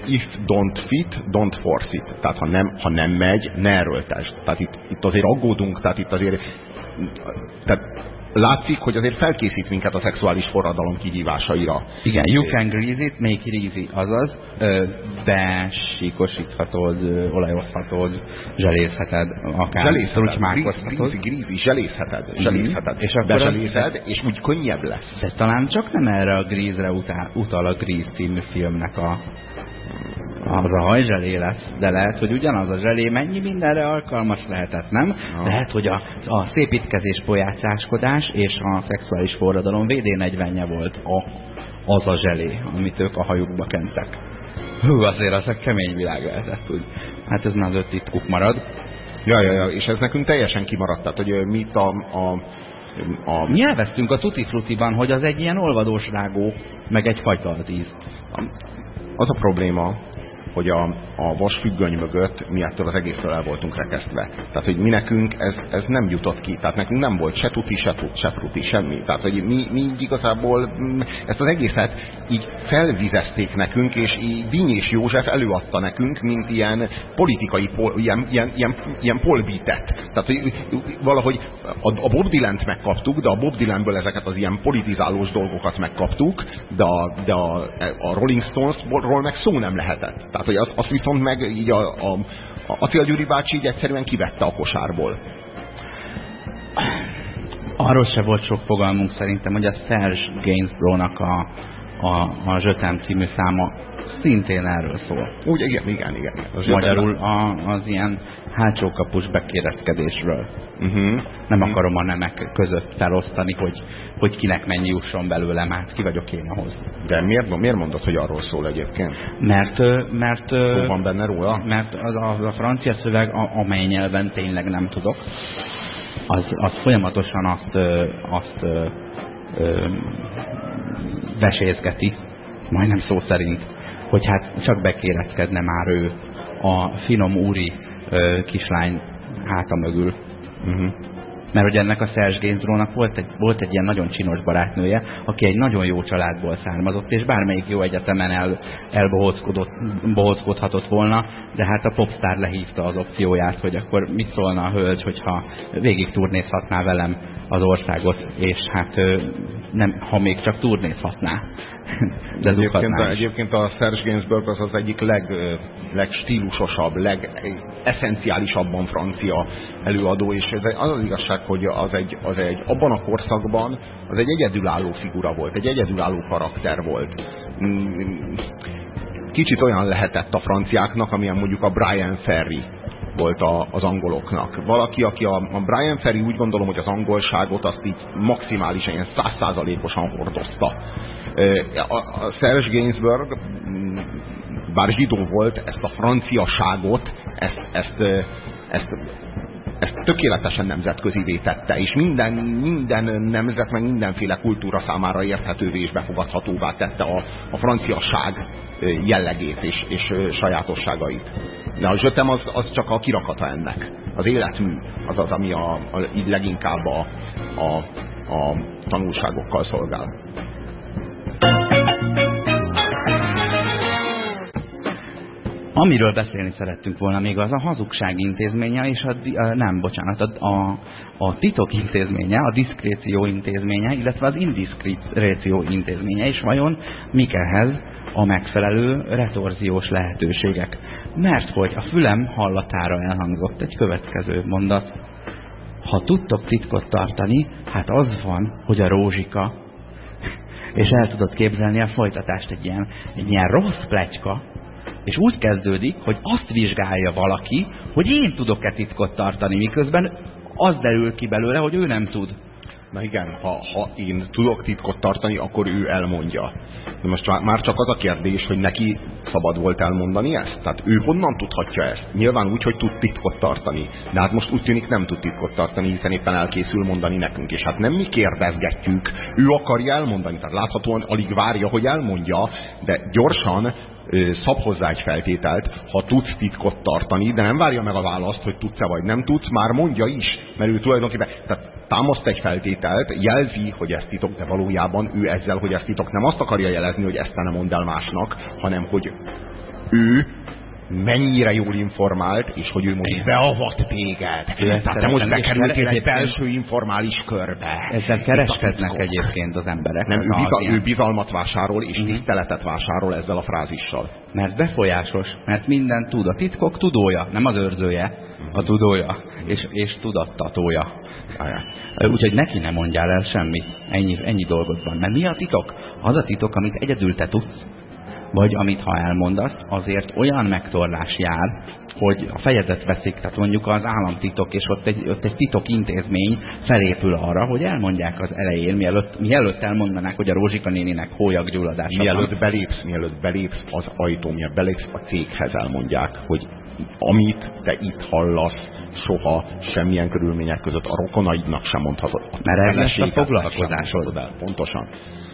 If don't fit, don't force it. Tehát ha nem, ha nem megy, ne erőltesd. Tehát itt, itt azért aggódunk, tehát itt azért tehát látszik, hogy azért felkészít minket a szexuális forradalom kihívásaira. Igen, you can grease it, make it easy. Azaz, besíkosíthatod, olajozhatod, zselészheted, akár trutymákozhatod. Grízi, zselészheted, mhm. zselészheted. És akkor Bezselészed, és úgy könnyebb lesz. De talán csak nem erre a grízre utal a Gríz című filmnek a az a hajzselé lesz, de lehet, hogy ugyanaz a zselé mennyi mindenre alkalmas lehetett, nem? No. Lehet, hogy a, a szépítkezés, pojácáskodás és a szexuális forradalom VD40-je volt a, az a zselé, amit ők a hajukba kentek. Hú, azért az a kemény világ lehetett, úgy. Hát ez már az öt titkuk marad. Ja, ja, ja, és ez nekünk teljesen kimaradt, tehát hogy mi a, a a... Nyelveztünk a Tutti Frutiban, hogy az egy ilyen olvadós rágó, meg egy fagylaltíz. Az a probléma, hogy a, a vasfüggöny mögött mi ettől az egésztől el voltunk rekesztve. Tehát, hogy mi nekünk ez, ez nem jutott ki. Tehát nekünk nem volt se tuti, se, tut, se fruti, semmi. Tehát, hogy mi, mi így igazából mm, ezt az egészet így felvizezték nekünk, és így Díny és József előadta nekünk, mint ilyen politikai, pol, ilyen, ilyen, ilyen, ilyen polbitet. Tehát, hogy valahogy a, a Bob Dylan-t megkaptuk, de a Bob Dylanből ezeket az ilyen politizálós dolgokat megkaptuk, de a, de a, a Rolling Stones-ról meg szó nem lehetett. Tehát, hogy azt, azt viszont meg így a, a, a Attila Gyuri bácsi így egyszerűen kivette a kosárból. Arról se volt sok fogalmunk szerintem, hogy a Serge Gainsborough-nak a, a, a Zsötem című száma szintén erről szól. Úgy, igen, igen, igen. Az Magyarul a, az ilyen hátsó kapus bekéretkedésről. Uh-huh. Nem akarom a nemek között felosztani, hogy, hogy kinek mennyi jusson belőlem, hát ki vagyok én ahhoz. De miért, miért mondod, hogy arról szól egyébként? Mert, mert, Hol van benne róla? Mert az a, az a francia szöveg, amely nyelven tényleg nem tudok, az, az folyamatosan azt, azt ö, ö, vesézgeti, majdnem szó szerint, hogy hát csak bekéretkedne már ő a finom úri ö, kislány háta mögül. Uh-huh. Mert hogy ennek a Serge Gainsborough-nak volt egy, volt egy ilyen nagyon csinos barátnője, aki egy nagyon jó családból származott, és bármelyik jó egyetemen el, elbohóckodhatott volna, de hát a popstar lehívta az opcióját, hogy akkor mit szólna a hölgy, hogyha végig turnézhatná velem az országot, és hát nem, ha még csak turnézhatná. De egyébként, a, egyébként a Serge Gainsbourg az az egyik leg, legstílusosabb, legeszenciálisabban francia előadó, és ez az az igazság, hogy az egy, az egy abban a korszakban az egy egyedülálló figura volt, egy egyedülálló karakter volt. Mm, kicsit olyan lehetett a franciáknak, amilyen mondjuk a Brian Ferry volt a, az angoloknak. Valaki, aki a, a Brian Ferry úgy gondolom, hogy az angolságot azt így maximálisan, ilyen százszázalékosan hordozta. A, a Serge Gainsbourg, mm, bár zsidó volt, ezt a franciaságot, ezt, ezt, ezt ezt tökéletesen nemzetközi tette, és minden, minden nemzet, meg mindenféle kultúra számára érthetővé és befogadhatóvá tette a, a franciaság jellegét és, és sajátosságait. De a zsötem az, az csak a kirakata ennek. Az életmű az az, ami a, a, így leginkább a, a, a tanulságokkal szolgál. Amiről beszélni szerettünk volna még az a hazugság intézménye, és a, nem, bocsánat, a, a, a titok intézménye, a diszkréció intézménye, illetve az indiszkréció intézménye, és vajon mik ehhez a megfelelő retorziós lehetőségek. Mert hogy a fülem hallatára elhangzott egy következő mondat. Ha tudtok titkot tartani, hát az van, hogy a rózsika, és el tudod képzelni a folytatást egy ilyen, egy ilyen rossz plecska, és úgy kezdődik, hogy azt vizsgálja valaki, hogy én tudok-e titkot tartani, miközben az derül ki belőle, hogy ő nem tud. Na igen, ha, ha én tudok titkot tartani, akkor ő elmondja. De most már csak az a kérdés, hogy neki szabad volt elmondani ezt? Tehát ő honnan tudhatja ezt? Nyilván úgy, hogy tud titkot tartani. De hát most úgy tűnik nem tud titkot tartani, hiszen éppen elkészül mondani nekünk. És hát nem mi kérdezgetjük, ő akarja elmondani. Tehát láthatóan alig várja, hogy elmondja, de gyorsan szab hozzá egy feltételt, ha tudsz titkot tartani, de nem várja meg a választ, hogy tudsz-e vagy nem tudsz, már mondja is, mert ő tulajdonképpen tehát támaszt egy feltételt, jelzi, hogy ez titok, de valójában ő ezzel, hogy ez titok, nem azt akarja jelezni, hogy ezt ne mondd el másnak, hanem hogy ő mennyire jól informált, és hogy ő most beavat téged. Tehát te most bekerültél egy belső informális körbe. Ezzel kereskednek egyébként az emberek. Nem, ő, biza, ő bizalmat vásárol, és mhm. -huh. tiszteletet vásárol ezzel a frázissal. Mert befolyásos, mert minden tud. A titkok tudója, nem az őrzője, a tudója, és, és tudattatója. Úgyhogy neki nem mondjál el semmit. Ennyi, ennyi dolgot van. Mert mi a titok? Az a titok, amit egyedül te tudsz vagy amit ha elmondasz, azért olyan megtorlás jár, hogy a fejedet veszik, tehát mondjuk az államtitok, és ott egy, ott egy titok intézmény felépül arra, hogy elmondják az elején, mielőtt, mielőtt elmondanák, hogy a Rózsika néninek hólyaggyulladása mielőtt belépsz, mielőtt belépsz az ajtó, mielőtt belépsz a céghez elmondják, hogy amit te itt hallasz, soha semmilyen körülmények között a rokonaidnak sem mondhatod. Mert ez lesz a foglalkozásod. Pontosan.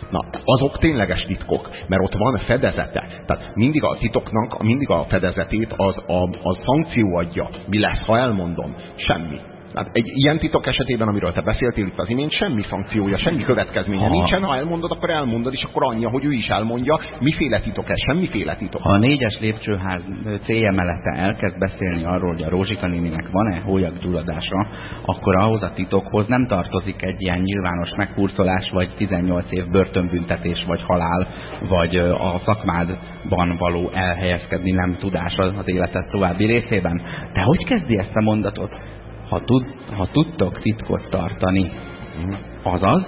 Na, azok tényleges titkok, mert ott van fedezete. Tehát mindig a titoknak, mindig a fedezetét az a, a szankció adja. Mi lesz, ha elmondom? Semmi. Tehát egy ilyen titok esetében, amiről te beszéltél itt az imént, semmi szankciója, semmi következménye ha. nincsen. Ha elmondod, akkor elmondod, és akkor annyi, hogy ő is elmondja. Miféle titok ez? Semmiféle titok. Ha a négyes lépcsőház célja mellette elkezd beszélni arról, hogy a Rózsika néninek van-e hólyaggyulladása, akkor ahhoz a titokhoz nem tartozik egy ilyen nyilvános megkurcolás, vagy 18 év börtönbüntetés, vagy halál, vagy a szakmádban való elhelyezkedni nem tudás az életet további részében. De hogy kezdi ezt a mondatot? Ha, tud, ha tudtok titkot tartani, azaz,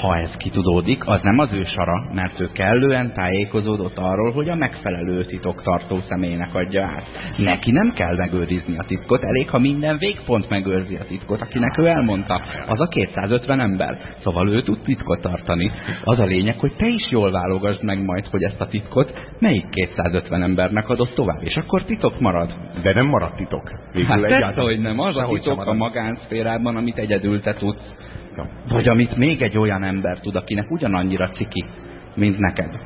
ha ez kitudódik, az nem az ő sara, mert ő kellően tájékozódott arról, hogy a megfelelő titoktartó személynek adja át. Neki nem kell megőrizni a titkot, elég, ha minden végpont megőrzi a titkot, akinek ő elmondta. Az a 250 ember. Szóval ő tud titkot tartani. Az a lényeg, hogy te is jól válogasd meg majd, hogy ezt a titkot melyik 250 embernek adott tovább, és akkor titok marad. De nem marad titok. Végül hát persze, hogy nem. Az a titok a magánszférában, amit egyedül te tudsz. Vagy amit még egy olyan ember tud, akinek ugyanannyira ciki, mint neked.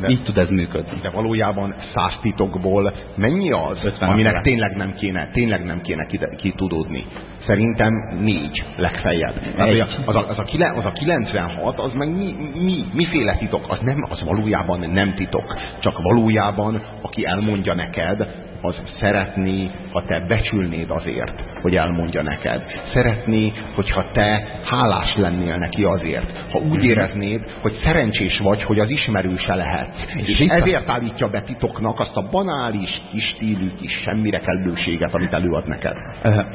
De, Így tud ez működni. De valójában száz titokból mennyi az, aminek tényleg nem kéne, tényleg nem kéne kitudódni? Szerintem négy legfeljebb. Tehát, az, a, az, a, az a 96, az meg mi, mi, miféle titok? Az, nem, az valójában nem titok. Csak valójában, aki elmondja neked, az szeretné, ha te becsülnéd azért, hogy elmondja neked. Szeretné, hogyha te hálás lennél neki azért. Ha úgy éreznéd, hogy szerencsés vagy, hogy az ismerőse lehet. És, és ezért állítja be titoknak azt a banális, kis stílű, kis semmire kellőséget, amit előad neked.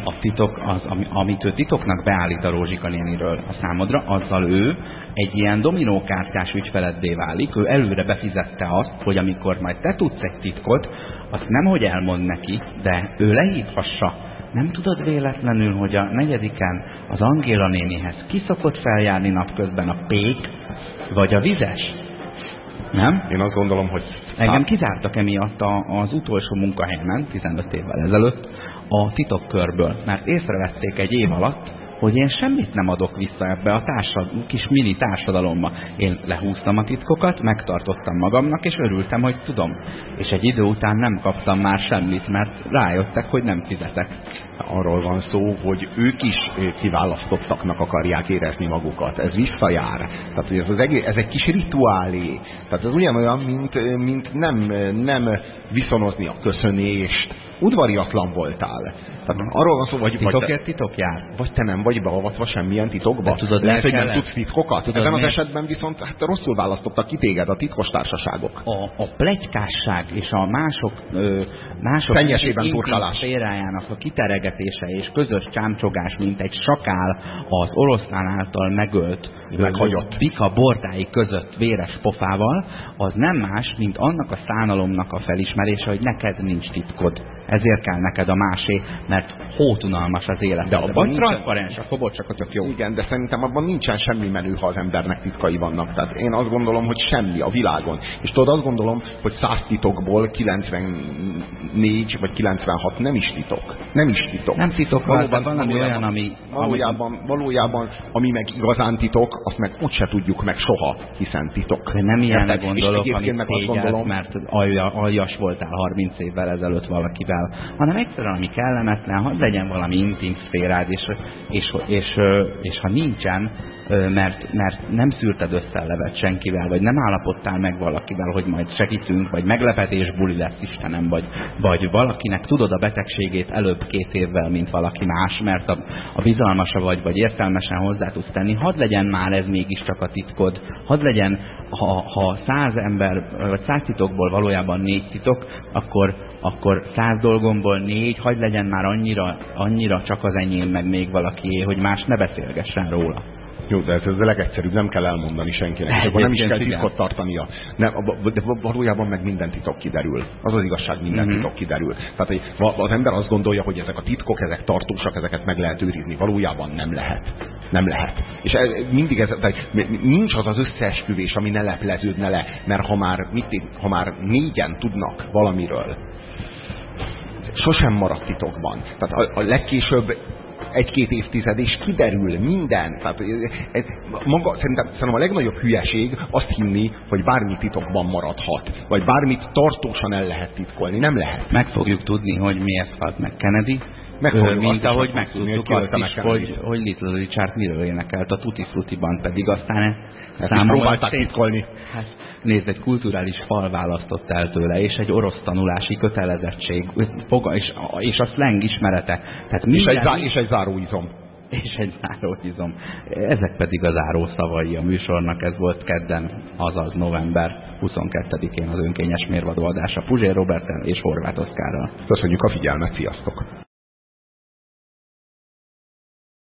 A titok, az, amit ő titoknak beállít a Rózsika néniről a számodra, azzal ő egy ilyen dominókártyás ügyfeleddé válik, ő előre befizette azt, hogy amikor majd te tudsz egy titkot, azt nem, hogy elmond neki, de ő lehívhassa. Nem tudod véletlenül, hogy a negyediken az Angéla nénihez ki szokott feljárni napközben a pék, vagy a vizes? Nem? Én azt gondolom, hogy... Engem kizártak emiatt az utolsó munkahelyemen, 15 évvel ezelőtt, a titokkörből, mert észrevették egy év alatt, hogy én semmit nem adok vissza ebbe a társad, kis mini társadalomba. Én lehúztam a titkokat, megtartottam magamnak, és örültem, hogy tudom. És egy idő után nem kaptam már semmit, mert rájöttek, hogy nem fizetek. Arról van szó, hogy ők is kiválasztottaknak akarják érezni magukat. Ez visszajár. Tehát ez, az egész, ez egy kis rituálé. Tehát ez ugyanolyan, mint, mint nem, nem viszonozni a köszönést, udvariatlan voltál. Tehát arról van szó, hogy titokért vagy te, titok jár. Vagy te nem vagy beavatva semmilyen titokba. De tudod, Lehet, hogy nem tudsz titkokat. Tudod, miért? az esetben viszont hát rosszul választottak ki téged a titkos társaságok. A, a plegykásság és a mások, ö, mások szférájának a kiteregetése és közös csámcsogás, mint egy sakál az oroszlán által megölt meghagyott bika bordái között véres pofával, az nem más, mint annak a szánalomnak a felismerése, hogy neked nincs titkod. Ezért kell neked a másé, mert hótunalmas az élet. De abban nincs transzparens, akkor csak a jó. Igen, de szerintem abban nincsen semmi menő, ha az embernek titkai vannak. Tehát én azt gondolom, hogy semmi a világon. És tudod, azt gondolom, hogy száz titokból 94 vagy 96 nem is titok. Nem is titok. Nem titok, valóban, van valami olyan, ami... Valójában, valójában, ami meg igazán titok, azt meg úgyse tudjuk meg soha, hiszen titok. De nem ilyenre gondolok, amit meg téged, gondolom, mert aljas voltál 30 évvel ezelőtt valakivel, hanem egyszerűen, ami kellemetlen, hogy legyen valami intim szférád, és, és, és, és, és ha nincsen, mert, mert nem szűrted össze a levet senkivel, vagy nem állapodtál meg valakivel, hogy majd segítünk, vagy meglepetés buli lesz Istenem, vagy, vagy valakinek tudod a betegségét előbb két évvel, mint valaki más, mert a, a bizalmasa vagy, vagy értelmesen hozzá tudsz tenni, hadd legyen már ez mégiscsak a titkod, hadd legyen, ha, ha száz ember, vagy száz titokból valójában négy titok, akkor, akkor száz dolgomból négy, hagyd legyen már annyira, annyira csak az enyém, meg még valakié, hogy más ne beszélgessen róla. Jó, de ez, a legegyszerűbb, nem kell elmondani senkinek, és akkor nem is kell titkot tartania. Nem, de valójában meg minden titok kiderül. Az az igazság, minden mm-hmm. titok kiderül. Tehát hogy az ember azt gondolja, hogy ezek a titkok, ezek tartósak, ezeket meg lehet őrizni. Valójában nem lehet. Nem lehet. És ez, mindig ez, de nincs az az összeesküvés, ami ne lepleződne le, mert ha már, mit, ha már négyen tudnak valamiről, sosem maradt titokban. Tehát a, a legkésőbb egy-két évtized, és kiderül minden. Tehát ez, maga, szerintem, szerintem a legnagyobb hülyeség azt hinni, hogy bármi titokban maradhat, vagy bármit tartósan el lehet titkolni. Nem lehet. Meg fogjuk tudni, hogy miért halt meg Kennedy, Ö, mint ahogy megtudtuk azt is, hogy, hogy Little Richard miről énekelt a Tutti Frutti-ban, pedig aztán hát számomra... próbálták titkolni. Hát, nézd, egy kulturális fal választott el tőle, és egy orosz tanulási kötelezettség, és, és a slang ismerete. Tehát minden... és, egy, és egy záróizom. És egy záróizom. Ezek pedig a zárószavai a műsornak, ez volt kedden, azaz november 22-én az önkényes mérvadó adása Puzsér Robertel és Horváth Oszkárral. Köszönjük a figyelmet, sziasztok!